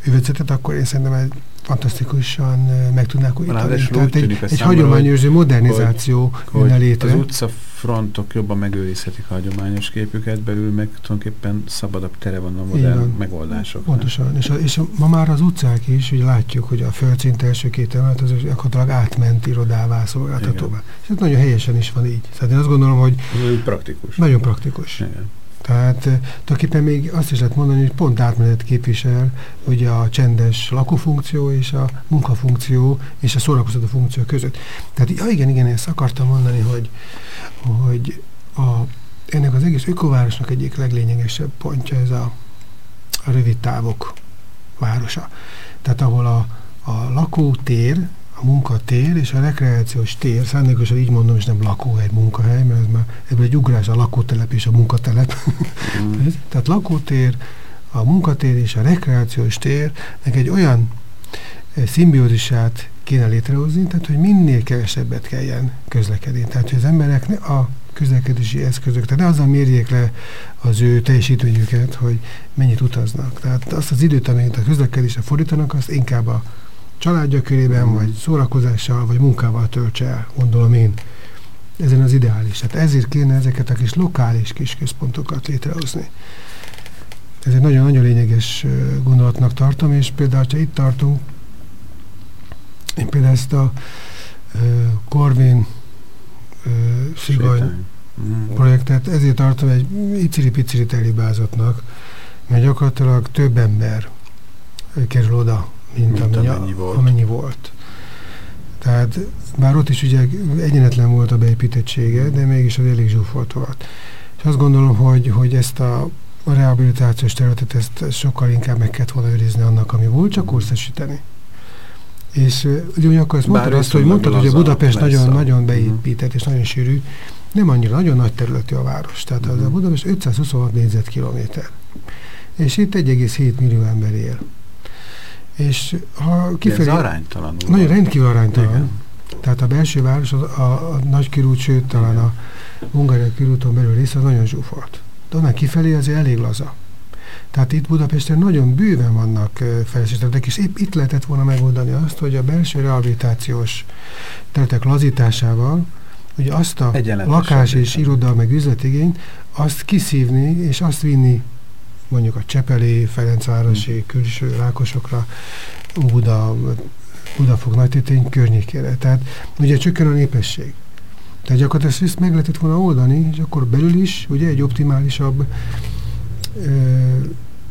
S3: övezetet, akkor én szerintem egy fantasztikusan meg tudnák újítani. Tehát egy, egy hagyományőrző modernizáció
S2: hogy, hogy létre. Az utcafrontok jobban megőrizhetik a hagyományos képüket, belül meg tulajdonképpen szabadabb tere van a modern megoldások.
S3: Pontosan, és, a, és a, ma már az utcák is, ugye látjuk, hogy a földszint első két emelet az gyakorlatilag átment irodává, szolgáltatóvá. És ez nagyon helyesen is van így. Tehát én azt gondolom, hogy...
S2: Ez praktikus.
S3: Nagyon praktikus. Igen. Tehát eh, tulajdonképpen még azt is lehet mondani, hogy pont átmenet képvisel ugye a csendes lakófunkció és a munkafunkció és a szórakoztató funkció között. Tehát ja, igen, igen, ezt akartam mondani, hogy, hogy a, ennek az egész ökovárosnak egyik leglényegesebb pontja ez a, a rövid távok városa. Tehát ahol a, a lakótér, a munkatér és a rekreációs tér, szándékosan így mondom, és nem lakóhely, munkahely, mert ez már ebből egy ugrás a lakótelep és a munkatelep. Mm. <laughs> Tehát lakótér, a munkatér és a rekreációs térnek egy olyan eh, szimbiózisát kéne létrehozni, tehát hogy minél kevesebbet kelljen közlekedni. Tehát, hogy az emberek ne a közlekedési eszközök, tehát ne azzal mérjék le az ő teljesítményüket, hogy mennyit utaznak. Tehát azt az időt, amit a közlekedésre fordítanak, azt inkább a családja körében, vagy szórakozással, vagy munkával töltse el, gondolom én. Ezen az ideális. Tehát ezért kéne ezeket a kis lokális kis központokat létrehozni. Ez egy nagyon-nagyon lényeges gondolatnak tartom, és például, ha itt tartunk, én például ezt a uh, Corvin uh, Szigany mm. projektet ezért tartom egy iciri-piciri telibázatnak, mert gyakorlatilag több ember kerül oda mint, mint amennyi, amennyi, volt. amennyi volt. Tehát bár ott is ugye egyenetlen volt a beépítettsége, de mégis az elég zsúfolt volt. És azt gondolom, hogy, hogy ezt a a rehabilitációs területet ezt sokkal inkább meg kellett volna őrizni annak, ami volt, csak kurszesíteni. És ugye akkor ezt mondtad azt, hogy mondtad, hogy a Budapest nagyon, a... nagyon mhm. beépített és nagyon sűrű, nem annyira, nagyon nagy területű a város. Tehát uh-huh. az a mhm. Budapest 526 négyzetkilométer. És itt 1,7 millió ember él. És ha kifelé...
S2: Ez aránytalan.
S3: Nagyon rendkívül aránytalan. Igen. Tehát a belső város, a, a, a nagy körút, sőt talán a Hungária körúton belül része az nagyon zsúfolt. De onnan kifelé azért elég laza. Tehát itt Budapesten nagyon bőven vannak fejlesztések, és épp itt lehetett volna megoldani azt, hogy a belső rehabilitációs területek lazításával ugye azt a lakás és iroda meg üzletigényt, azt kiszívni és azt vinni mondjuk a Csepeli, Ferencvárosi, hmm. külső Rákosokra, Buda, Budafok nagytétény környékére. Tehát ugye csökken a népesség. Tehát gyakorlatilag ezt meg lehetett volna oldani, és akkor belül is ugye egy optimálisabb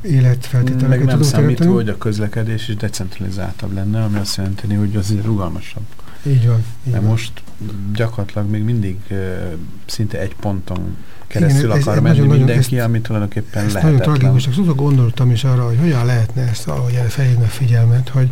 S3: életfeltételeket
S2: Meg nem számítva, hogy a közlekedés is decentralizáltabb lenne, ami azt jelenti, hogy az rugalmasabb.
S3: Így van.
S2: Így Mert van. most gyakorlatilag még mindig uh, szinte egy ponton keresztül Igen, akar ez, menni nagyon, mindenki, ezt, amit tulajdonképpen ezt lehetetlen.
S3: Nagyon tragikus. Szóval gondoltam is arra, hogy hogyan lehetne ezt, ahogy felhívni a figyelmet, hogy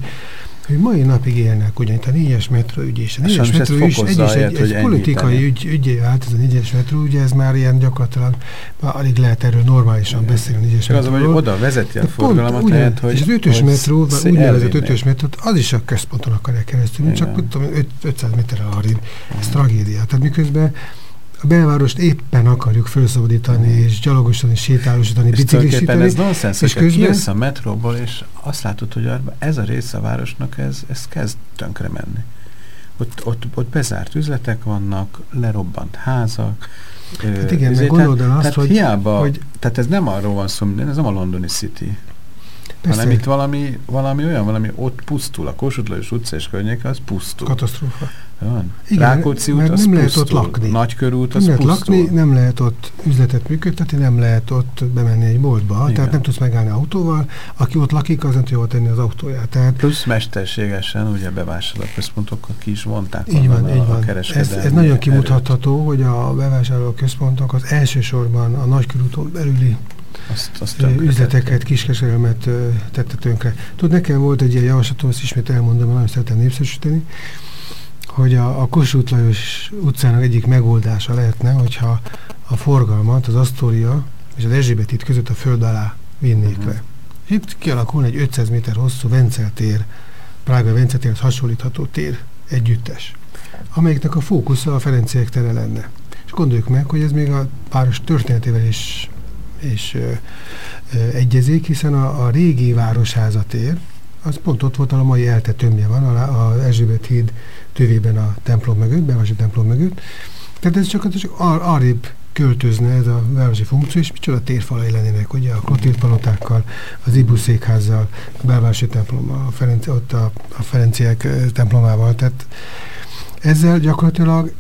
S3: hogy mai napig élnek, itt a négyes metró ügy és a négyes metró is, egy, is egy, egy politikai ügy, ügyé vált ez a négyes metró, ugye ez már ilyen gyakorlatilag már alig lehet erről normálisan Igen. beszélni a négyes metróról. Az,
S2: hogy oda vezeti a forgalmat,
S3: pont, helyett, hogy... És az ötös metró, úgynevezett ötös metrót, az is a központon akarják keresztül, csak tudom, 500 méterrel arrébb. Ez tragédia. Tehát miközben a belvárost éppen akarjuk felszabadítani, mm. és gyalogosan, és sétálósítani, biciklisítani.
S2: ez nonsens, és közben... kijössz a metróból, és azt látod, hogy ez a része a városnak, ez, ez kezd tönkre menni. Ott, ott, ott bezárt üzletek vannak, lerobbant házak.
S3: Hát igen, meg gondolod azt, tehát hogy,
S2: hiába, hogy... Tehát ez nem arról van szó, ez nem a londoni City. Persze. hanem itt valami, valami olyan, valami ott pusztul, a Kossuth Lajos utca és környéke, az pusztul.
S3: Katasztrófa.
S2: Van? Igen, Rákóczi út az
S3: nem lehet
S2: pusztul.
S3: ott lakni.
S2: Nagykörút az
S3: nem lehet
S2: pusztul.
S3: lakni, nem lehet ott üzletet működtetni, nem lehet ott bemenni egy boltba,
S2: Igen.
S3: tehát nem tudsz megállni autóval, aki ott lakik, az nem tudja tenni az autóját. Tehát
S2: Plusz mesterségesen ugye bevásárlóközpontokkal ki is vonták
S3: így van,
S2: onnan
S3: így
S2: a, a
S3: van. Ez, ez nagyon
S2: erőt.
S3: kimutatható, hogy a bevásárlóközpontok az elsősorban a nagykörúton belüli
S2: Azt, azt
S3: üzleteket, kiskereskedelmet ö, tette tönkre. Tudod, nekem volt egy ilyen javaslatom, ezt ismét elmondom, nagyon szeretem népszerűsíteni, hogy a, a Kossuth Lajos utcának egyik megoldása lehetne, hogyha a forgalmat az Asztória és az Erzsébet itt között a föld alá vinnék
S2: Mhm.
S3: le. Itt kialakulna egy 500 méter hosszú Vencel tér, Prága Vencel térhez hasonlítható tér együttes, amelyiknek a fókusza a Ferenciek tere lenne. És gondoljuk meg, hogy ez még a város történetével is, is ö, ö, egyezik, hiszen a, a régi városháza tér, az pont ott volt, ahol a mai elte van, a, a Erzsébet híd tövében a templom mögött, bevárosi templom mögött. Tehát ez csak, csak ar, arrébb költözne ez a városi funkció, és micsoda térfalai lennének, ugye a Klotild palotákkal, az Ibu székházzal, a belvárosi templom, a, Ferenc, ott a, a Ferenciek templomával. Tehát ezzel gyakorlatilag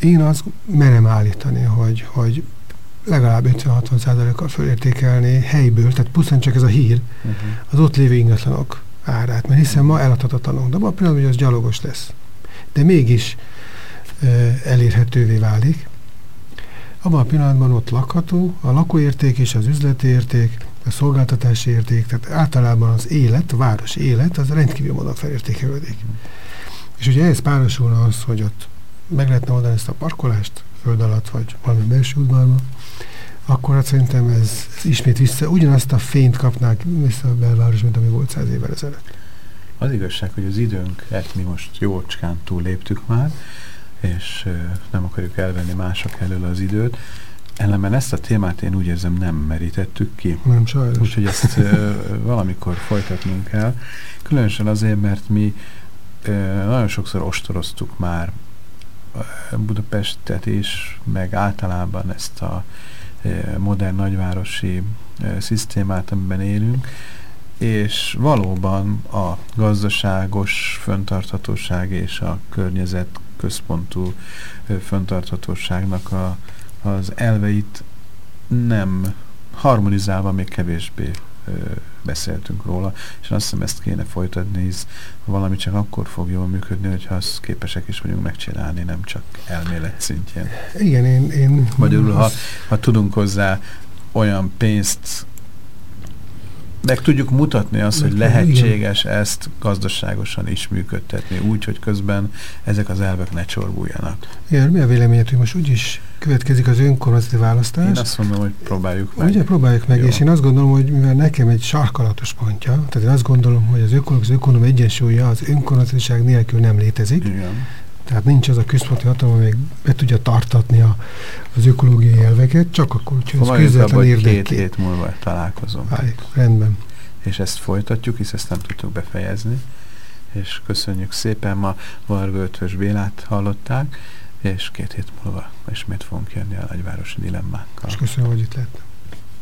S3: én azt merem állítani, hogy, hogy legalább 50-60 százalékkal fölértékelni helyből, tehát pusztán csak ez a hír,
S2: Uh-huh.
S3: az ott lévő ingatlanok árát, mert hiszen ma eladhatatlanok, de abban a pillanatban, hogy az gyalogos lesz. De mégis e, elérhetővé válik. Abban a pillanatban ott lakható, a lakóérték és az üzleti érték, a szolgáltatási érték, tehát általában az élet, a város élet, az rendkívül módon felértékelődik. És ugye ehhez párosulna az, hogy ott meg lehetne oldani ezt a parkolást, föld alatt, vagy valami belső udvarban, akkor hát szerintem ez, ez ismét vissza, ugyanazt a fényt kapnák vissza a belváros, mint ami volt száz évvel ezelőtt.
S2: Az igazság, hogy az időnket mi most jócskán túlléptük már, és nem akarjuk elvenni mások elől az időt. Ellenben ezt a témát én úgy érzem nem merítettük ki.
S3: Nem sajnos.
S2: Úgyhogy ezt ö, valamikor folytatnunk kell. Különösen azért, mert mi ö, nagyon sokszor ostoroztuk már Budapestet is, meg általában ezt a modern nagyvárosi ö, szisztémát, amiben élünk, és valóban a gazdaságos föntarthatóság és a környezet központú ö, föntarthatóságnak a, az elveit nem harmonizálva még kevésbé beszéltünk róla, és azt hiszem ezt kéne folytatni, hisz valami csak akkor fog jól működni, hogyha azt képesek is vagyunk megcsinálni, nem csak elmélet szintjén.
S3: Igen, én... én
S2: Magyarul, ha, ha tudunk hozzá olyan pénzt, meg tudjuk mutatni azt, hogy lehetséges ezt gazdaságosan is működtetni, úgy, hogy közben ezek az elvek ne csorbuljanak.
S3: Igen, mi a véleményed, hogy most úgyis következik az önkormányzati választás?
S2: Én azt mondom, hogy próbáljuk meg.
S3: Ugye próbáljuk meg,
S2: Jó.
S3: és én azt gondolom, hogy mivel nekem egy sarkalatos pontja, tehát én azt gondolom, hogy az ökológus, az ökonom egyensúlya az önkormányzatiság nélkül nem létezik,
S2: Igen.
S3: Tehát nincs az a központi hatalom, amely be tudja tartatni a, az ökológiai elveket, csak akkor, hogy ez közvetlen
S2: hogy két
S3: érdekli.
S2: hét múlva találkozunk.
S3: Válik, rendben.
S2: És ezt folytatjuk, hisz ezt nem tudtuk befejezni. És köszönjük szépen, ma Varga Ötvös Bélát hallották, és két hét múlva ismét fogunk jönni a nagyvárosi dilemmákkal.
S3: És köszönöm, hogy itt lettem.